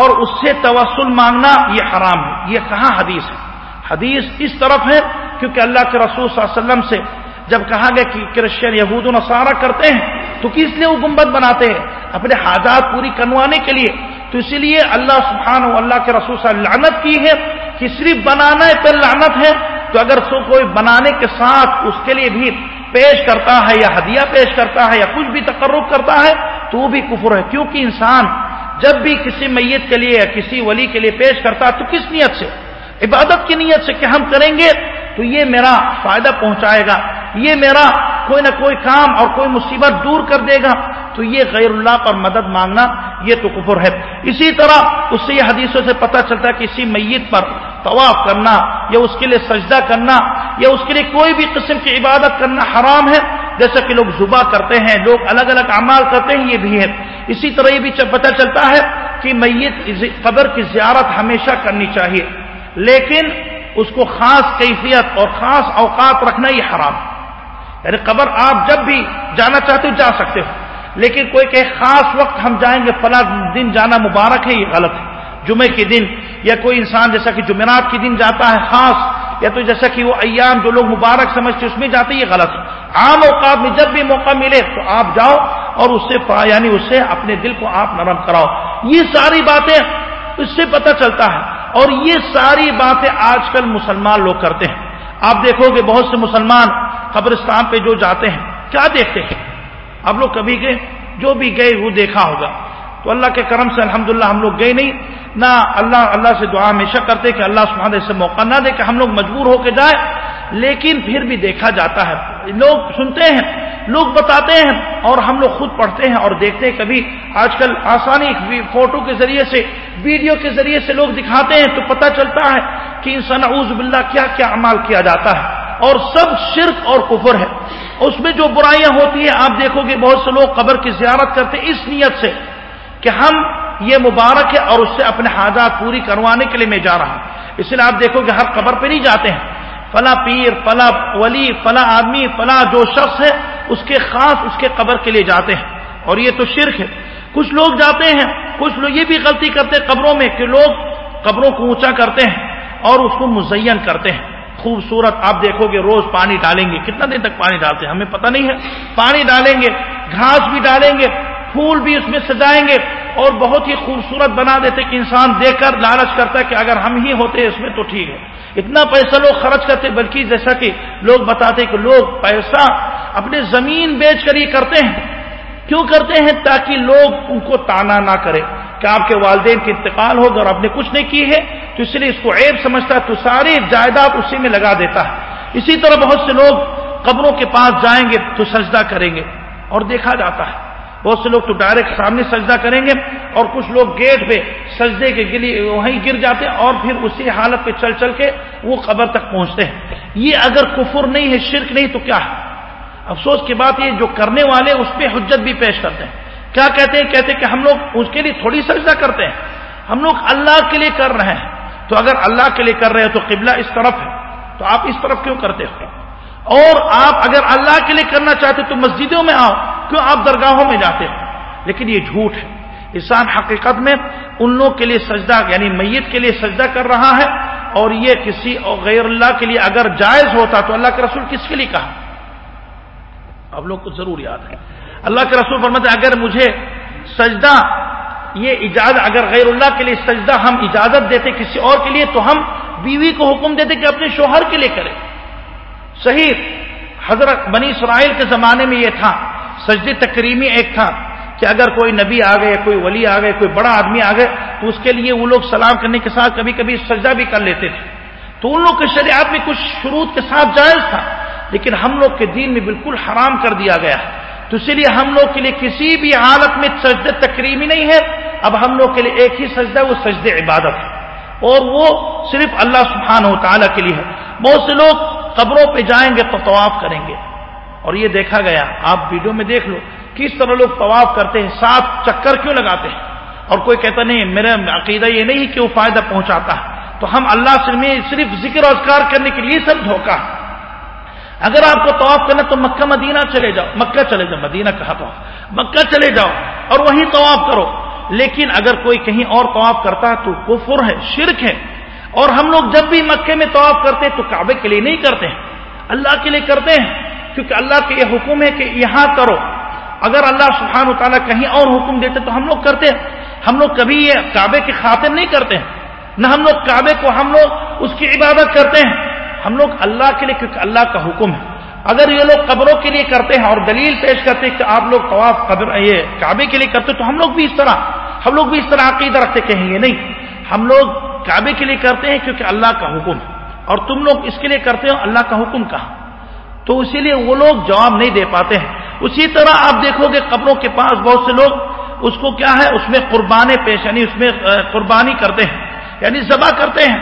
Speaker 1: اور اس سے توسل مانگنا یہ حرام ہے۔ یہ کہاں حدیث ہے؟ حدیث اس طرف ہے کیونکہ اللہ کے رسول صلی اللہ علیہ وسلم سے جب کہا گیا کہ کرسچن یہود و نصارہ کرتے ہیں، تو کس لیے وہ گنبد بناتے ہیں؟ اپنے حاجات پوری کروانے کے لیے۔ تو اسی لیے اللہ سبحانہ و اللہ کے رسول صلی اللہ لعنت کی ہے۔ کہ صرف بنانا پہ لعنت ہے، تو اگر سو کوئی بنانے کے ساتھ اس کے لیے بھی پیش کرتا ہے یا ہدیہ پیش کرتا ہے یا کچھ بھی تقرب کرتا ہے، تو وہ بھی کفر ہے۔ کیونکہ انسان جب بھی کسی میت کے لیے یا کسی ولی کے لیے پیش کرتا ہے، تو کس نیت سے؟ عبادت کی نیت سے کہ ہم کریں گے۔ تو یہ میرا فائدہ پہنچائے گا، یہ میرا کوئی نہ کوئی کام اور کوئی مصیبت دور کر دے گا۔ تو یہ غیر اللہ پر مدد مانگنا، یہ تو کفر ہے۔ اسی طرح اس سے یہ حدیثوں سے پتہ چلتا ہے کہ اسی میت پر طواف کرنا یا اس کے لیے سجدہ کرنا یا اس کے لیے کوئی بھی قسم کی عبادت کرنا حرام ہے۔ جیسا کہ لوگ زبا کرتے ہیں، لوگ الگ الگ اعمال کرتے ہیں، یہ بھی ہے۔ اسی طرح یہ بھی پتہ چلتا ہے کہ میت قبر کی زیارت ہمیشہ کرنی چاہیے۔ لیکن اس کو خاص کیفیت اور خاص اوقات رکھنا یہ حرام یعنی قبر آپ جب بھی جانا چاہتے ہو جا سکتے ہو لیکن کوئی کہ خاص وقت ہم جائیں گے، فلاں دن جانا مبارک ہے، یہ غلط ہے۔ جمعے کے دن یا کوئی انسان جیسا کہ جمعرات کے دن جاتا ہے خاص، یا تو جیسا کہ وہ ایام جو لوگ مبارک سمجھتے اس میں جاتے یہ غلط ہے۔ عام اوقات میں جب بھی موقع ملے تو آپ جاؤ اور اس سے یعنی اس سے اپنے دل کو آپ نرم کراؤ۔ یہ ساری باتیں اس سے پتہ چلتا ہے۔ اور یہ ساری باتیں آج کل مسلمان لوگ کرتے ہیں۔ آپ دیکھو گے بہت سے مسلمان قبرستان پہ جو جاتے ہیں، کیا دیکھتے ہیں؟ آپ لوگ کبھی گئے؟ جو بھی گئے، وہ دیکھا ہوگا۔ تو اللہ کے کرم سے الحمدللہ ہم لوگ گئے نہیں۔ نہ اللہ اللہ سے دعا ہمیشہ کرتے کہ اللہ سبحانہ سے موقع نہ دے کہ ہم لوگ مجبور ہو کے جائیں۔ لیکن پھر بھی دیکھا جاتا ہے۔ لوگ سنتے ہیں، لوگ بتاتے ہیں اور ہم لوگ خود پڑھتے ہیں اور دیکھتے ہیں۔ کبھی آج کل آسانی فوٹو کے ذریعے سے، ویڈیو کے ذریعے سے لوگ دکھاتے ہیں تو پتہ چلتا ہے کہ انسان اعوذ باللہ کیا کیا عمال کیا جاتا ہے۔ اور سب شرک اور کفر ہے۔ اس میں جو برائیاں ہوتی ہیں، آپ دیکھو گے بہت سے لوگ قبر کی زیارت کرتے اس نیت سے کہ ہم یہ مبارک ہے اور اس سے اپنے حاجات پوری کروانے کے لیے میں جا رہا ہوں۔ اس لیے آپ دیکھو کہ ہر قبر پہ نہیں جاتے ہیں۔ فلاں پیر فلاں ولی فلاں آدمی فلاں جو شخص ہے، اس کے خاص اس کے قبر کے لیے جاتے ہیں۔ اور یہ تو شرک ہے۔ کچھ لوگ جاتے ہیں، کچھ لوگ یہ بھی غلطی کرتے ہیں قبروں میں کہ لوگ قبروں کو اونچا کرتے ہیں اور اس کو مزین کرتے ہیں۔ خوبصورت، آپ دیکھو گے روز پانی ڈالیں گے۔ کتنا دن تک پانی ڈالتے ہیں؟ ہمیں پتہ نہیں ہے۔ پانی ڈالیں گے، گھاس بھی ڈالیں گے پھول بھی اس میں سجائیں گے اور بہت ہی خوبصورت بنا دیتے کہ انسان دیکھ کر لالچ کرتا ہے کہ اگر ہم ہی ہوتے اس میں تو ٹھیک ہے۔ اتنا پیسہ لوگ خرچ کرتے، بلکہ جیسا کہ لوگ بتاتے کہ لوگ پیسہ اپنے زمین بیچ کر یہ کرتے ہیں۔ کیوں کرتے ہیں؟ تاکہ لوگ ان کو تانا نہ کرے کہ آپ کے والدین کے انتقال ہوگا اور آپ نے کچھ نہیں کی ہے۔ تو اس لیے اس کو عیب سمجھتا ہے، تو ساری جائیداد اسی میں لگا دیتا ہے۔ اسی طرح بہت سے لوگ قبروں کے پاس جائیں گے تو سجدہ کریں گے اور دیکھا جاتا ہے۔ بہت سے لوگ تو ڈائریکٹ سامنے سجدہ کریں گے اور کچھ لوگ گیٹ پہ سجدے کے گلی وہیں گر جاتے ہیں اور پھر اسی حالت پہ چل چل کے وہ قبر تک پہنچتے ہیں۔ یہ اگر کفر نہیں ہے، شرک نہیں تو کیا ہے؟ افسوس کی بات یہ جو کرنے والے اس پہ حجت بھی پیش کرتے ہیں۔ کیا کہتے ہیں؟ کہتے ہیں کہ ہم لوگ اس کے لیے تھوڑی سجدہ کرتے ہیں۔ ہم لوگ اللہ کے لیے کر رہے ہیں۔ تو اگر اللہ کے لیے کر رہے ہیں تو قبلہ اس طرف ہے۔ تو آپ اس طرف کیوں کرتے ہو؟ اور آپ اگر اللہ کے لیے کرنا چاہتے تو مسجدوں میں آؤ۔ کیوں آپ درگاہوں میں جاتے ہو لیکن یہ جھوٹ ہے۔ انسان حقیقت میں ان لوگ کے لیے سجدہ یعنی میت کے لیے سجدہ کر رہا ہے اور یہ کسی غیر اللہ کے لیے اگر جائز ہوتا تو اللہ کے رسول کس کے لیے کہا؟ آپ لوگ کو ضرور یاد ہے۔ اللہ کے رسول فرماتے اگر مجھے سجدہ، یہ اجازت، اگر غیر اللہ کے لیے سجدہ ہم اجازت دیتے کسی اور کے لیے تو ہم بیوی کو حکم دیتے کہ اپنے شوہر کے لیے کرے۔ صحیح، حضرت بنی اسرائیل کے زمانے میں یہ تھا۔ سجد تکریمی ایک تھا کہ اگر کوئی نبی آ گئے، کوئی ولی آ گئے، کوئی بڑا آدمی آ گئے، تو اس کے لیے وہ لوگ سلام کرنے کے ساتھ کبھی کبھی سجدہ بھی کر لیتے تھے۔ تو ان لوگ کے شریعت میں کچھ شروع کے ساتھ جائز تھا، لیکن ہم لوگ کے دین میں بالکل حرام کر دیا گیا۔ ہے تو اسی لیے ہم لوگ کے لیے کسی بھی حالت میں سجد تکریمی نہیں ہے، اب ہم لوگ کے لیے ایک ہی سجدہ، وہ سجد عبادت ہے۔ اور وہ صرف اللہ سبحانہ و تعالیٰ کے لیے ہے۔ بہت سے لوگ قبروں پہ جائیں گے تو طواف کریں گے۔ اور یہ دیکھا گیا آپ ویڈیو میں دیکھ لو کس طرح لوگ طواف کرتے ہیں، سات چکر کیوں لگاتے ہیں؟ اور کوئی کہتا نہیں، میرا عقیدہ یہ نہیں کہ وہ فائدہ پہنچاتا۔ ہے تو ہم اللہ سے میں صرف ذکر اذکار کرنے کے لیے سب دھوکا اگر آپ کو طواف کرنا تو مکہ، مدینہ چلے جاؤ۔ مکہ چلے جاؤ، مدینہ کہا تو۔ مکہ چلے جاؤ اور وہیں طواف کرو۔ لیکن اگر کوئی کہیں اور طواف کرتا ہے تو کفر ہے، شرک ہے۔ اور ہم لوگ جب بھی مکے میں طواف کرتے تو کعبے کے لیے نہیں کرتے۔ ہیں اللہ کے لیے کرتے ہیں۔ کیونکہ اللہ کے یہ حکم ہے کہ یہاں کرو۔ اگر اللہ سبحانہ و تعالیٰ کہیں اور حکم دیتے تو ہم لوگ کرتے ہیں۔ ہم لوگ کبھی یہ کعبے کی خاطر نہیں کرتے ہیں۔ نہ ہم لوگ کعبے کو ہم لوگ اس کی عبادت کرتے ہیں۔ ہم لوگ اللہ کے لیے کیونکہ اللہ کا حکم ہے۔ اگر یہ لوگ قبروں کے لیے کرتے ہیں اور دلیل پیش کرتے ہیں کہ آپ لوگ طواف قبر یہ کعبے کے لیے کرتے تو ہم لوگ بھی اس طرح ہم لوگ بھی اس طرح عقیدہ رکھتے کہیں گے نہیں ہم لوگ کعبے کے لیے کرتے ہیں کیونکہ اللہ کا حکم ہے۔ اور تم لوگ اس کے لیے کرتے ہو اللہ کا حکم کہا تو اسی لیے وہ لوگ جواب نہیں دے پاتے ہیں۔ اسی طرح آپ دیکھو گے قبروں کے پاس بہت سے لوگ اس کو کیا ہے، اس میں قربانے پیش یعنی اس میں قربانی کرتے ہیں۔ یعنی ذبح کرتے ہیں۔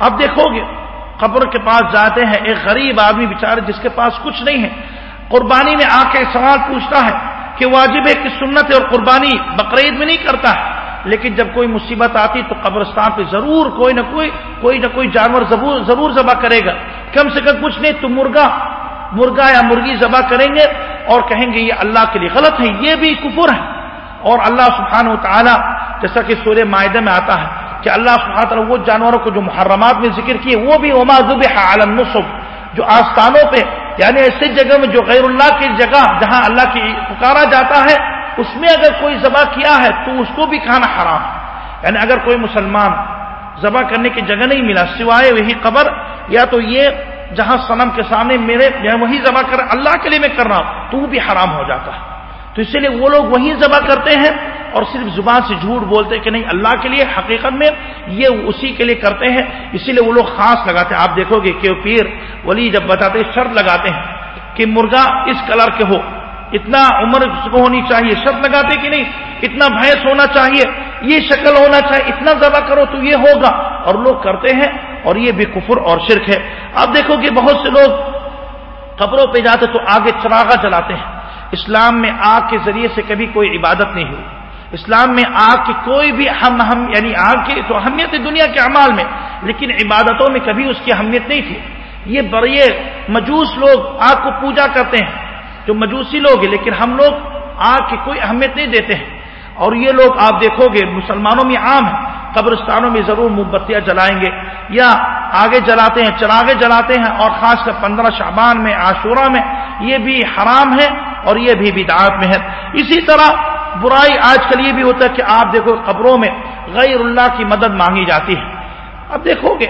Speaker 1: آپ دیکھو گے، قبر کے پاس جاتے ہیں۔ ایک غریب آدمی بیچارے جس کے پاس کچھ نہیں ہے۔ قربانی میں آ کے سوال پوچھتا ہے کہ واجب ہے کہ سنت ہے اور قربانی بقرعید میں نہیں کرتا ہے۔ لیکن جب کوئی مصیبت آتی تو قبرستان پہ ضرور کوئی نہ کوئی کوئی نہ کوئی جانور ضرور ذبح کرے گا۔ کم سے کم کچھ نہیں، تو مرغا مرغا یا مرغی ذبح کریں گے اور کہیں گے یہ اللہ کے لیے غلط ہے، یہ بھی کفر ہے۔ اور اللہ سبحانہ و تعالیٰ جیسا کہ سورہ معاہدے میں آتا ہے کہ اللہ سبحانہ تعالیٰ وہ جانوروں کو جو محرمات میں ذکر کیے، وہ بھی عما ذبح عالم نصب جو آستانوں پہ یعنی ایسی جگہ میں جو غیر اللہ کی جگہ جہاں اللہ کی پکارا جاتا ہے، اس میں اگر کوئی ذبح کیا ہے تو اس کو بھی کھانا حرام۔ یعنی اگر کوئی مسلمان ذبح کرنے کی جگہ نہیں ملا، سوائے وہی قبر، یا تو یہ جہاں سنم کے سامنے میرے میں وہی ذبح کر اللہ کے لیے میں کر رہا ہوں، تو وہ بھی حرام ہو جاتا ہے۔ تو اسی لیے وہ لوگ وہی ذبح کرتے ہیں اور صرف زبان سے جھوٹ بولتے کہ نہیں، اللہ کے لیے، حقیقت میں یہ اسی کے لیے کرتے ہیں۔ اسی لیے وہ لوگ خاص لگاتے ہیں۔ آپ دیکھو گے کہ پیر ولی جب بتاتے شرط لگاتے ہیں کہ مرغا اس کلر کے ہو۔ اتنا عمر کو ہونی چاہیے۔ شرط لگاتے کہ نہیں، اتنا بھینس ہونا چاہیے۔ یہ شکل ہونا چاہیے۔ اتنا ذبح کرو تو یہ ہوگا۔ اور لوگ کرتے ہیں اور یہ بھی کفر اور شرک ہے۔ اب دیکھو کہ بہت سے لوگ قبروں پہ جاتے تو آگے چراغا چلاتے ہیں۔ اسلام میں آگ کے ذریعے سے کبھی کوئی عبادت نہیں ہوئی۔ اسلام میں آگ کی کوئی بھی ہم ہم یعنی آگ کی تو اہمیت دنیا کے اعمال میں، لیکن عبادتوں میں کبھی اس کی اہمیت نہیں تھی۔ یہ بڑے مجوس لوگ آگ کو پوجا کرتے ہیں، جو مجوسی لوگ ہیں، لیکن ہم لوگ آگ کی کوئی اہمیت نہیں دیتے ہیں۔ اور یہ لوگ آپ دیکھو گے، مسلمانوں میں عام ہے قبرستانوں میں ضرور موم بتیاں جلائیں گے یا آگے جلاتے ہیں، چراغے جلاتے ہیں اور خاص کر پندرہ شعبان میں، عاشورہ میں، یہ بھی حرام ہے اور یہ بھی بدعات میں ہے۔ اسی طرح برائی آج کل یہ بھی ہوتا ہے کہ آپ دیکھو قبروں میں غیر اللہ کی مدد مانگی جاتی ہے۔ اب دیکھو گے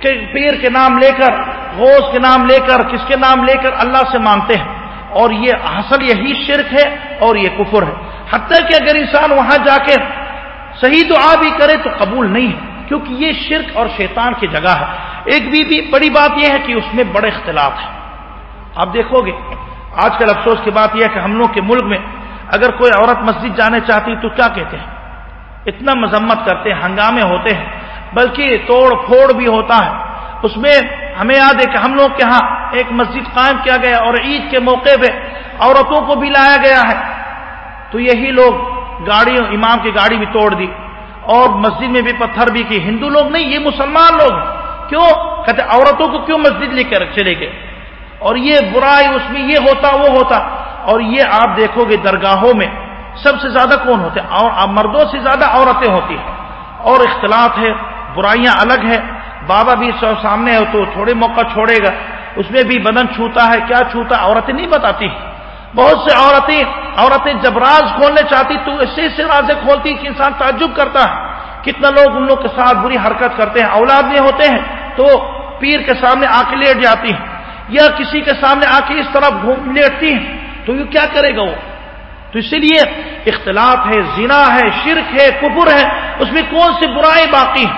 Speaker 1: کہ پیر کے نام لے کر، غوث کے نام لے کر، کس کے نام لے کر اللہ سے مانگتے ہیں۔ اور یہ حاصل یہی شرک ہے اور یہ کفر ہے۔ حتیٰ کہ اگر انسان وہاں جا کے صحیح دعا بھی کرے تو قبول نہیں ہے کیونکہ یہ شرک اور شیطان کی جگہ ہے۔ ایک بھی, بھی بڑی بات یہ ہے کہ اس میں بڑے اختلاف ہیں۔ آپ دیکھو گے آج کل افسوس کی بات یہ ہے کہ ہم لوگ کے ملک میں اگر کوئی عورت مسجد جانے چاہتی تو کیا کہتے ہیں؟ اتنا مذمت کرتے ہیں ہنگامے ہوتے ہیں۔ بلکہ توڑ پھوڑ بھی ہوتا ہے۔ اس میں ہمیں یاد ہے کہ ہم لوگ کے ہاں ایک مسجد قائم کیا گیا اور عید کے موقع پہ عورتوں کو بھی لایا گیا ہے۔ تو یہی لوگ گاڑی امام کی گاڑی بھی توڑ دی۔ اور مسجد میں بھی پتھر بھی کی۔ ہندو لوگ نہیں، یہ مسلمان لوگ کیوں؟ کہتے عورتوں کو کیوں مسجد لے کر چلے گئے؟ اور یہ برائی اس میں یہ ہوتا، وہ ہوتا۔ اور یہ آپ دیکھو گے درگاہوں میں سب سے زیادہ کون ہوتے ہیں؟ اور مردوں سے زیادہ عورتیں ہوتی ہیں۔ اور اختلاط ہے، برائیاں الگ ہے بابا بھی سو سامنے ہے تو تھوڑے موقع چھوڑے گا۔ اس میں بھی بدن چھوتا ہے، کیا چھوتا؟ عورتیں نہیں بتاتی۔ بہت سے عورتیں عورتیں جب راز کھولنے چاہتی تو ایسے ایسے رازیں کھولتی کہ انسان تعجب کرتا ہے۔ کتنا لوگ ان لوگ کے ساتھ بری حرکت کرتے ہیں، اولاد میں ہوتے ہیں تو پیر کے سامنے آ کے لیٹ جاتی ہیں، یا کسی کے سامنے آ کے اس طرح گھوم لیٹتی ہیں۔ تو یہ کیا کرے گا وہ؟ تو اسی لیے اختلاف ہے، زنا ہے، شرک ہے کپر ہے، اس میں کون سی برائی باقی ہے؟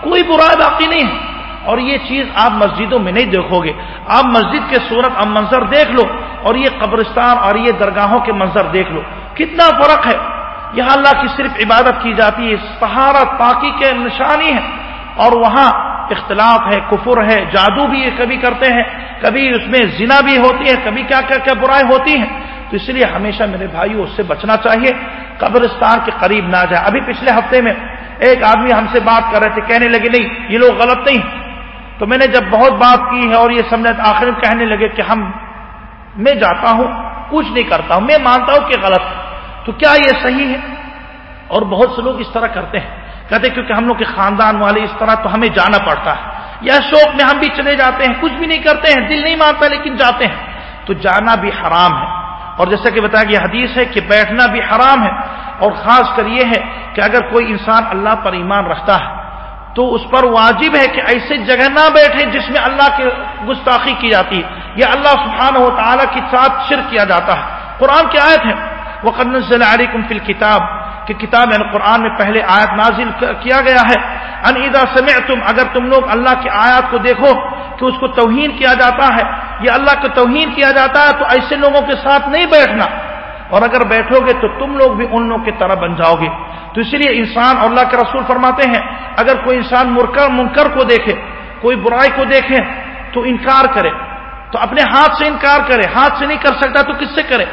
Speaker 1: کوئی برائی باقی نہیں ہے۔ اور یہ چیز آپ مسجدوں میں نہیں دیکھو گے۔ آپ مسجد کے صورت اب منظر دیکھ لو اور یہ قبرستان اور یہ درگاہوں کے منظر دیکھ لو۔ کتنا فرق ہے۔ یہاں اللہ کی صرف عبادت کی جاتی ہے سہارت پاکی کے نشانی ہے۔ اور وہاں اختلاف ہے، کفر ہے، جادو بھی یہ کبھی کرتے ہیں، کبھی اس میں زنا بھی ہوتی ہے، کبھی کیا کیا کیا برائی ہوتی ہیں۔ تو اس لیے ہمیشہ میرے بھائی اس سے بچنا چاہیے۔ قبرستان کے قریب نہ جائے ابھی پچھلے ہفتے میں ایک آدمی ہم سے بات کر رہے تھے، کہنے لگے، نہیں، یہ لوگ غلط نہیں تو میں نے جب بہت بات کی ہے اور یہ سمجھا آخر میں کہنے لگے کہ ہم میں جاتا ہوں، کچھ نہیں کرتا ہوں، میں مانتا ہوں کہ غلط۔ تو کیا یہ صحیح ہے؟ اور بہت سے لوگ اس طرح کرتے ہیں۔ کہتے کیونکہ ہم لوگ کے خاندان والے اس طرح تو ہمیں جانا پڑتا ہے۔ یا شوق میں ہم بھی چلے جاتے ہیں، کچھ بھی نہیں کرتے ہیں، دل نہیں مانتا لیکن جاتے ہیں۔ تو جانا بھی حرام ہے۔ اور جیسا کہ بتایا گیا حدیث ہے کہ بیٹھنا بھی حرام ہے۔ اور خاص کر یہ ہے کہ اگر کوئی انسان اللہ پر ایمان رکھتا ہے تو اس پر واجب ہے کہ ایسے جگہ نہ بیٹھے جس میں اللہ کی گستاخی کی جاتی ہے۔ یا اللہ سبحانہ و تعالیٰ کے ساتھ شرک کیا جاتا ہے۔ قرآن کی آیت ہے۔ وہ قدن علیکم فی الکتاب کہ کتاب یعنی قرآن میں پہلے آیت نازل کیا گیا ہے۔ ان اذا سمعتم، اگر تم لوگ اللہ کی آیات کو دیکھو کہ اس کو توہین کیا جاتا ہے یا اللہ کو توہین کیا جاتا ہے تو ایسے لوگوں کے ساتھ نہیں بیٹھنا۔ اور اگر بیٹھو گے تو تم لوگ بھی ان لوگوں کی طرح بن جاؤ گے۔ تو اس لیے انسان اور اللہ کے رسول فرماتے ہیں، اگر کوئی انسان مرکر منکر کو دیکھے، کوئی برائی کو دیکھے، تو انکار کرے۔ تو اپنے ہاتھ سے انکار کرے، ہاتھ سے نہیں کر سکتا تو کس سے کرے؟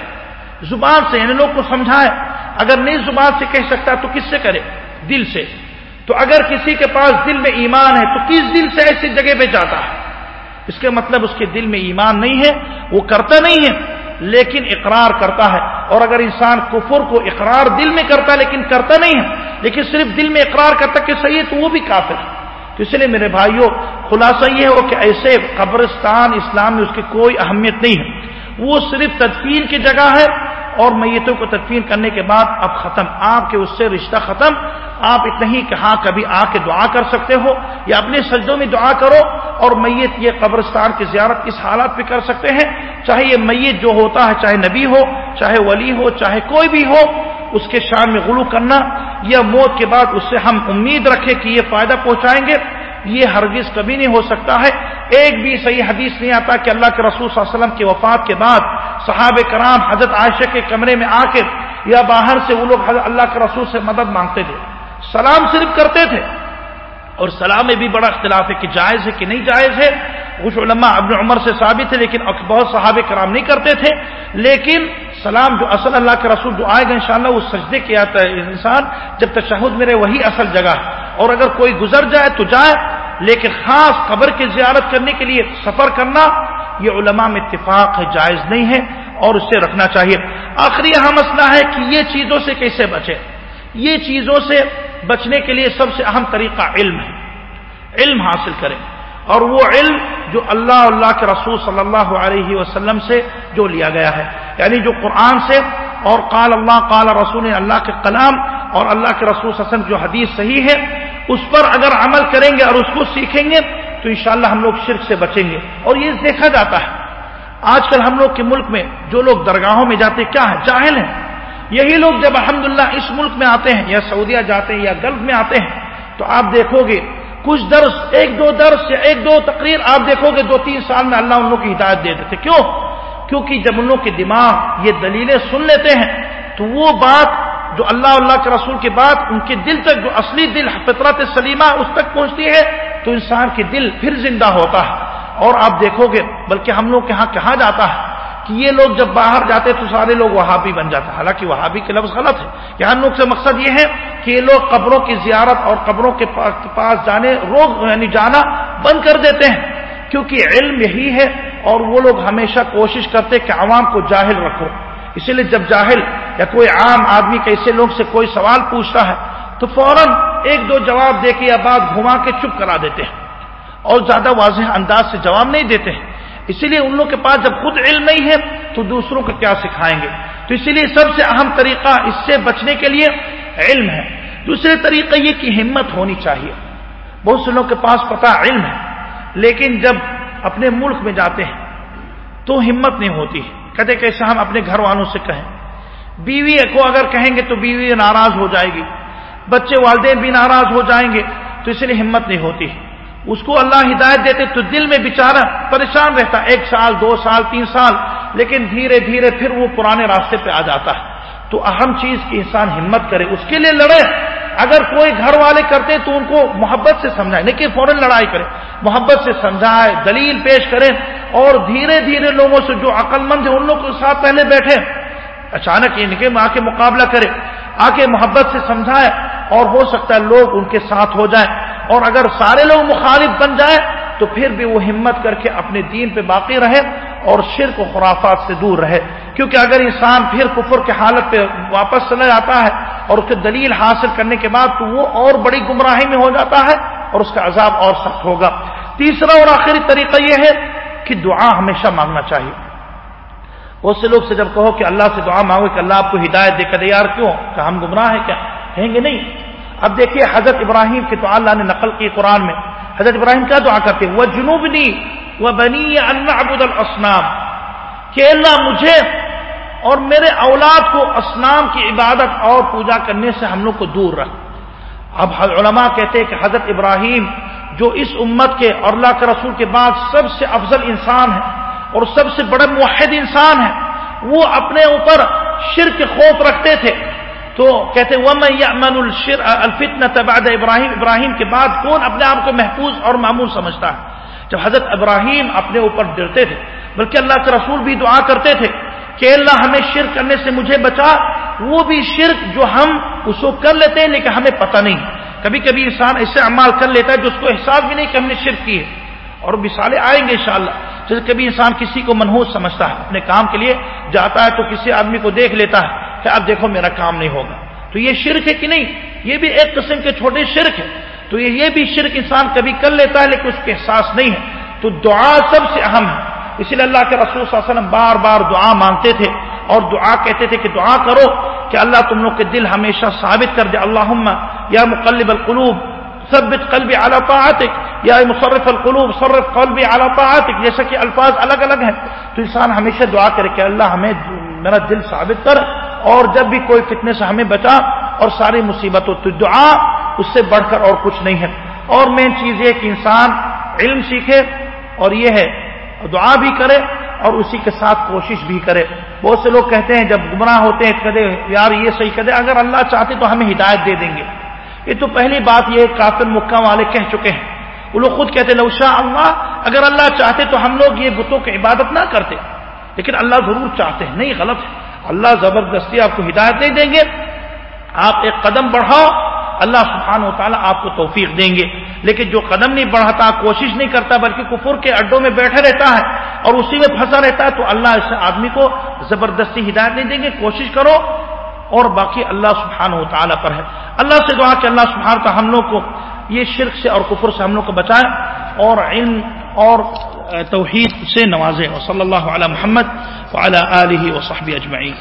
Speaker 1: زبان سے یعنی لوگ کو سمجھائے۔ اگر نہیں زبان سے کہہ سکتا تو کس سے کرے؟ دل سے۔ تو اگر کسی کے پاس دل میں ایمان ہے تو کس دل سے ایسی جگہ پہ جاتا ہے؟ اس کے مطلب اس کے دل میں ایمان نہیں ہے، وہ کرتا نہیں ہے۔ لیکن اقرار کرتا ہے اور اگر انسان کفر کو اقرار دل میں کرتا ہے، لیکن کرتا نہیں ہے، لیکن صرف دل میں اقرار کرتا کہ صحیح ہے، تو وہ بھی کافر ہے۔ تو اس لیے میرے بھائیوں، خلاصہ یہ ہو کہ ایسے قبرستان اسلام میں اس کی کوئی اہمیت نہیں ہے۔ وہ صرف تدفین کی جگہ ہے اور میتوں کو تدفین کرنے کے بعد اب ختم۔ آپ کے اس سے رشتہ ختم۔ آپ اتنا ہی کہ ہاں کبھی آ کے دعا کر سکتے ہو یا اپنے سجدوں میں دعا کرو اور میت یہ قبرستان کی زیارت اس حالات پہ کر سکتے ہیں۔ چاہے یہ میت جو ہوتا ہے، چاہے نبی ہو، چاہے ولی ہو، چاہے کوئی بھی ہو، اس کے شان میں غلو کرنا یا موت کے بعد اس سے ہم امید رکھیں کہ یہ فائدہ پہنچائیں گے۔ یہ ہرگز کبھی نہیں ہو سکتا ہے۔ ایک بھی صحیح حدیث نہیں آتا کہ اللہ کے رسول صلی اللہ علیہ وسلم کی وفات کے بعد صحاب کرام حضرت عائشہ کے کمرے میں آ کے یا باہر سے وہ لوگ اللہ کے رسول سے مدد مانگتے تھے۔ سلام صرف کرتے تھے۔ اور سلام میں بھی بڑا اختلاف ہے کہ جائز ہے کہ نہیں جائز ہے۔ کچھ علماء ابن عمر سے ثابت ہے لیکن بہت صحاب کرام نہیں کرتے تھے۔ لیکن سلام جو اصل اللہ کے رسول جو آئے گا انشاءاللہ، وہ سجدے کیا ہے۔ انسان جب تشہد میں رہے، وہی اصل جگہ۔ ہے اور اگر کوئی گزر جائے تو جائے، لیکن خاص قبر کی زیارت کرنے کے لیے سفر کرنا، یہ علماء میں اتفاق ہے، جائز نہیں ہے، اور اسے رکھنا چاہیے۔ آخری یہاں مسئلہ ہے کہ یہ چیزوں سے کیسے بچے؟ یہ چیزوں سے بچنے کے لیے سب سے اہم طریقہ علم ہے۔ علم حاصل کریں۔ اور وہ علم جو اللہ اللہ کے رسول صلی اللہ علیہ وسلم سے جو لیا گیا ہے۔ یعنی جو قرآن سے اور قال اللہ، قال رسول، اللہ کے کلام اور اللہ کے رسول وسلم جو حدیث صحیح ہے، اس پر اگر عمل کریں گے اور اس کو سیکھیں گے، تو انشاءاللہ ہم لوگ شرک سے بچیں گے۔ اور یہ دیکھا جاتا ہے۔ آج کل ہم لوگ کے ملک میں جو لوگ درگاہوں میں جاتے کیا ہے جاہل ہیں۔ یہی لوگ جب الحمدللہ اس ملک میں آتے ہیں یا سعودیہ جاتے ہیں یا گلف میں آتے ہیں، تو آپ دیکھو گے کچھ درس، ایک دو درس یا ایک دو تقریر آپ دیکھو گے، دو تین سال میں اللہ ان لوگ کی ہدایت دے دیتے۔ کیوں؟ کیونکہ جب ان لوگ کے دماغ یہ دلیلیں سن لیتے ہیں، تو وہ بات جو اللہ اللہ کے رسول کے بعد ان کے دل تک جو اصلی دل فطرت سلیمہ اس تک پہنچتی ہے، تو انسان کے دل پھر زندہ ہوتا ہے۔ اور آپ دیکھو گے، بلکہ ہم لوگ کے یہاں کہا جاتا ہے؟ کہ یہ لوگ جب باہر جاتے تو سارے لوگ وہابی بن جاتے ہیں۔ حالانکہ وہابی کے لفظ غلط ہے۔ یہاں لوگ سے مقصد یہ ہے کہ یہ لوگ قبروں کی زیارت اور قبروں کے پاس جانے روک یعنی جانا بند کر دیتے ہیں۔ کیونکہ علم یہی ہے اور وہ لوگ ہمیشہ کوشش کرتے کہ عوام کو جاہل رکھو۔ اسی لیے جب جاہل یا کوئی عام آدمی کیسے لوگ سے کوئی سوال پوچھتا ہے تو فوراً ایک دو جواب دے کے یا بات گھما کے چپ کرا دیتے ہیں اور زیادہ واضح انداز سے جواب نہیں دیتے ہیں۔ اسی لیے ان لوگ کے پاس جب خود علم نہیں ہے تو دوسروں کو کیا سکھائیں گے؟ تو اسی لیے سب سے اہم طریقہ اس سے بچنے کے لیے علم ہے۔ دوسرے طریقہ یہ کہ ہمت ہونی چاہیے۔ بہت سے لوگ کے پاس پتا علم ہے، لیکن جب اپنے ملک میں جاتے ہیں تو ہمت نہیں ہوتی ہے۔ کہتے کیسے ہم اپنے گھر والوں سے کہیں۔ بیوی کو اگر کہیں گے تو بیوی ناراض ہو جائے گی۔ بچے والدین بھی ناراض ہو جائیں گے، تو اس لیے ہمت نہیں ہوتی۔ اس کو اللہ ہدایت دیتے تو دل میں بےچارا پریشان رہتا، ایک سال، دو سال، تین سال، لیکن دھیرے دھیرے پھر وہ پرانے راستے پہ آ جاتا ہے۔ تو اہم چیز کی انسان ہمت کرے، اس کے لیے لڑے۔ اگر کوئی گھر والے کرتے تو ان کو محبت سے سمجھائے نہیں کہ فوراً لڑائی کرے۔ محبت سے سمجھائے، دلیل پیش کرے اور دھیرے دھیرے لوگوں سے جو عقل مند ہے ان لوگوں کے ساتھ پہلے بیٹھے۔ اچانک ان کے آ کے مقابلہ کرے آ کے محبت سے سمجھائے اور ہو سکتا ہے لوگ ان کے ساتھ ہو جائیں۔ اور اگر سارے لوگ مخالف بن جائیں تو پھر بھی وہ ہمت کر کے اپنے دین پہ باقی رہے اور شرک و خرافات سے دور رہے۔ کیونکہ اگر انسان پھر کفر کے حالت پہ واپس چلا جاتا ہے اور اس کے دلیل حاصل کرنے کے بعد تو وہ اور بڑی گمراہی میں ہو جاتا ہے اور اس کا عذاب اور سخت ہوگا۔ تیسرا اور آخری طریقہ یہ ہے کہ دعا ہمیشہ مانگنا چاہیے۔ بہت سے لوگ سے جب کہو کہ اللہ سے دعا مانگو کہ اللہ آپ کو ہدایت دے کر یار کیوں؟ کہ ہم گمراہ ہیں کیا؟ کہیں گے نہیں۔ اب دیکھیے حضرت ابراہیم کی تو اللہ نے نقل کی قرآن میں۔ حضرت ابراہیم کیا دعا کرتے وہ جنوب نی، وہ بنی ابود الاسنام کہ اللہ مجھے اور میرے اولاد کو اسنام کی عبادت اور پوجا کرنے سے ہم لوگ کو دور رکھ۔ اب علماء کہتے ہیں کہ حضرت ابراہیم جو اس امت کے اور اللہ کے رسول کے بعد سب سے افضل انسان ہے اور سب سے بڑے موحد انسان ہے وہ اپنے اوپر شرک خوف رکھتے تھے۔ تو کہتے ومن الفتن تبعد ابراہیم ابراہیم کے بعد کون اپنے آپ کو محفوظ اور معمول سمجھتا ہے؟ جب حضرت ابراہیم اپنے اوپر ڈرتے تھے، بلکہ اللہ کے رسول بھی دعا کرتے تھے کہ اللہ ہمیں شرک کرنے سے مجھے بچا، وہ بھی شرک جو ہم اس کو کر لیتے ہیں، لیکن ہمیں پتہ نہیں۔ کبھی کبھی انسان ایسے عمال کر لیتا ہے جو اس کو احساس بھی نہیں کہ ہم نے شرک کی ہے اور مثالیں آئیں گے انشاءاللہ۔ جیسے کبھی انسان کسی کو منحوس سمجھتا ہے، اپنے کام کے لیے جاتا ہے تو کسی آدمی کو دیکھ لیتا ہے۔ کہ اب دیکھو میرا کام نہیں ہوگا۔ تو یہ شرک ہے کہ نہیں؟ یہ بھی ایک قسم کے چھوٹے شرک ہے تو یہ بھی شرک انسان کبھی کر لیتا ہے لیکن اس کے احساس نہیں ہے۔ تو دعا سب سے اہم ہے۔ اسی لیے اللہ کے رسول صلی اللہ علیہ وسلم بار بار دعا مانگتے تھے اور دعا کہتے تھے کہ دعا کرو کہ اللہ تم لوگ کے دل ہمیشہ ثابت کر دے۔ اللہ یا مقلب القلوب، ثبت قلبی اعلی طاعتک۔ یا مصرف القلوب، صرف قلبی اعلی طاعتک۔ جیسا کہ الفاظ الگ الگ ہیں۔ تو انسان ہمیشہ دعا کرے کہ اللہ ہمیں میرا دل ثابت کر۔ اور جب بھی کوئی فتنے سے ہمیں بچا اور ساری مصیبتوں تو دعا، اس سے بڑھ کر اور کچھ نہیں ہے۔ اور مین چیز یہ کہ انسان علم سیکھے اور یہ ہے، دعا بھی کرے اور اسی کے ساتھ کوشش بھی کرے۔ بہت سے لوگ کہتے ہیں، جب گمراہ ہوتے ہیں کدے یار یہ صحیح کدے اگر اللہ چاہتے تو ہمیں ہدایت دے دیں گے۔ یہ تو پہلی بات یہ کافر مکہ والے کہہ چکے ہیں۔ وہ لوگ خود کہتے لوشا اللہ، اگر اللہ چاہتے تو ہم لوگ یہ بتوں کی عبادت نہ کرتے۔ لیکن اللہ ضرور چاہتے ہیں، نہیں، غلط ہے۔ اللہ زبردستی آپ کو ہدایت نہیں دیں گے۔ آپ ایک قدم بڑھاؤ، اللہ سبحانہ و تعالیٰ آپ کو توفیق دیں گے۔ لیکن جو قدم نہیں بڑھاتا، کوشش نہیں کرتا، بلکہ کفر کے اڈوں میں بیٹھا رہتا ہے اور اسی میں پھنسا رہتا ہے، تو اللہ اس آدمی کو زبردستی ہدایت نہیں دیں گے۔ کوشش کرو اور باقی اللہ سبحانہ و تعالیٰ پر ہے۔ اللہ سے دعا کہ اللہ سبحانہ کا ہم لوگ کو یہ شرک سے اور کفر سے ہم لوگ کو بچائے اور علم اور توحید سے نوازے۔ اور صلی اللہ علیہ محمد وعلی و وصحبہ اجمعین۔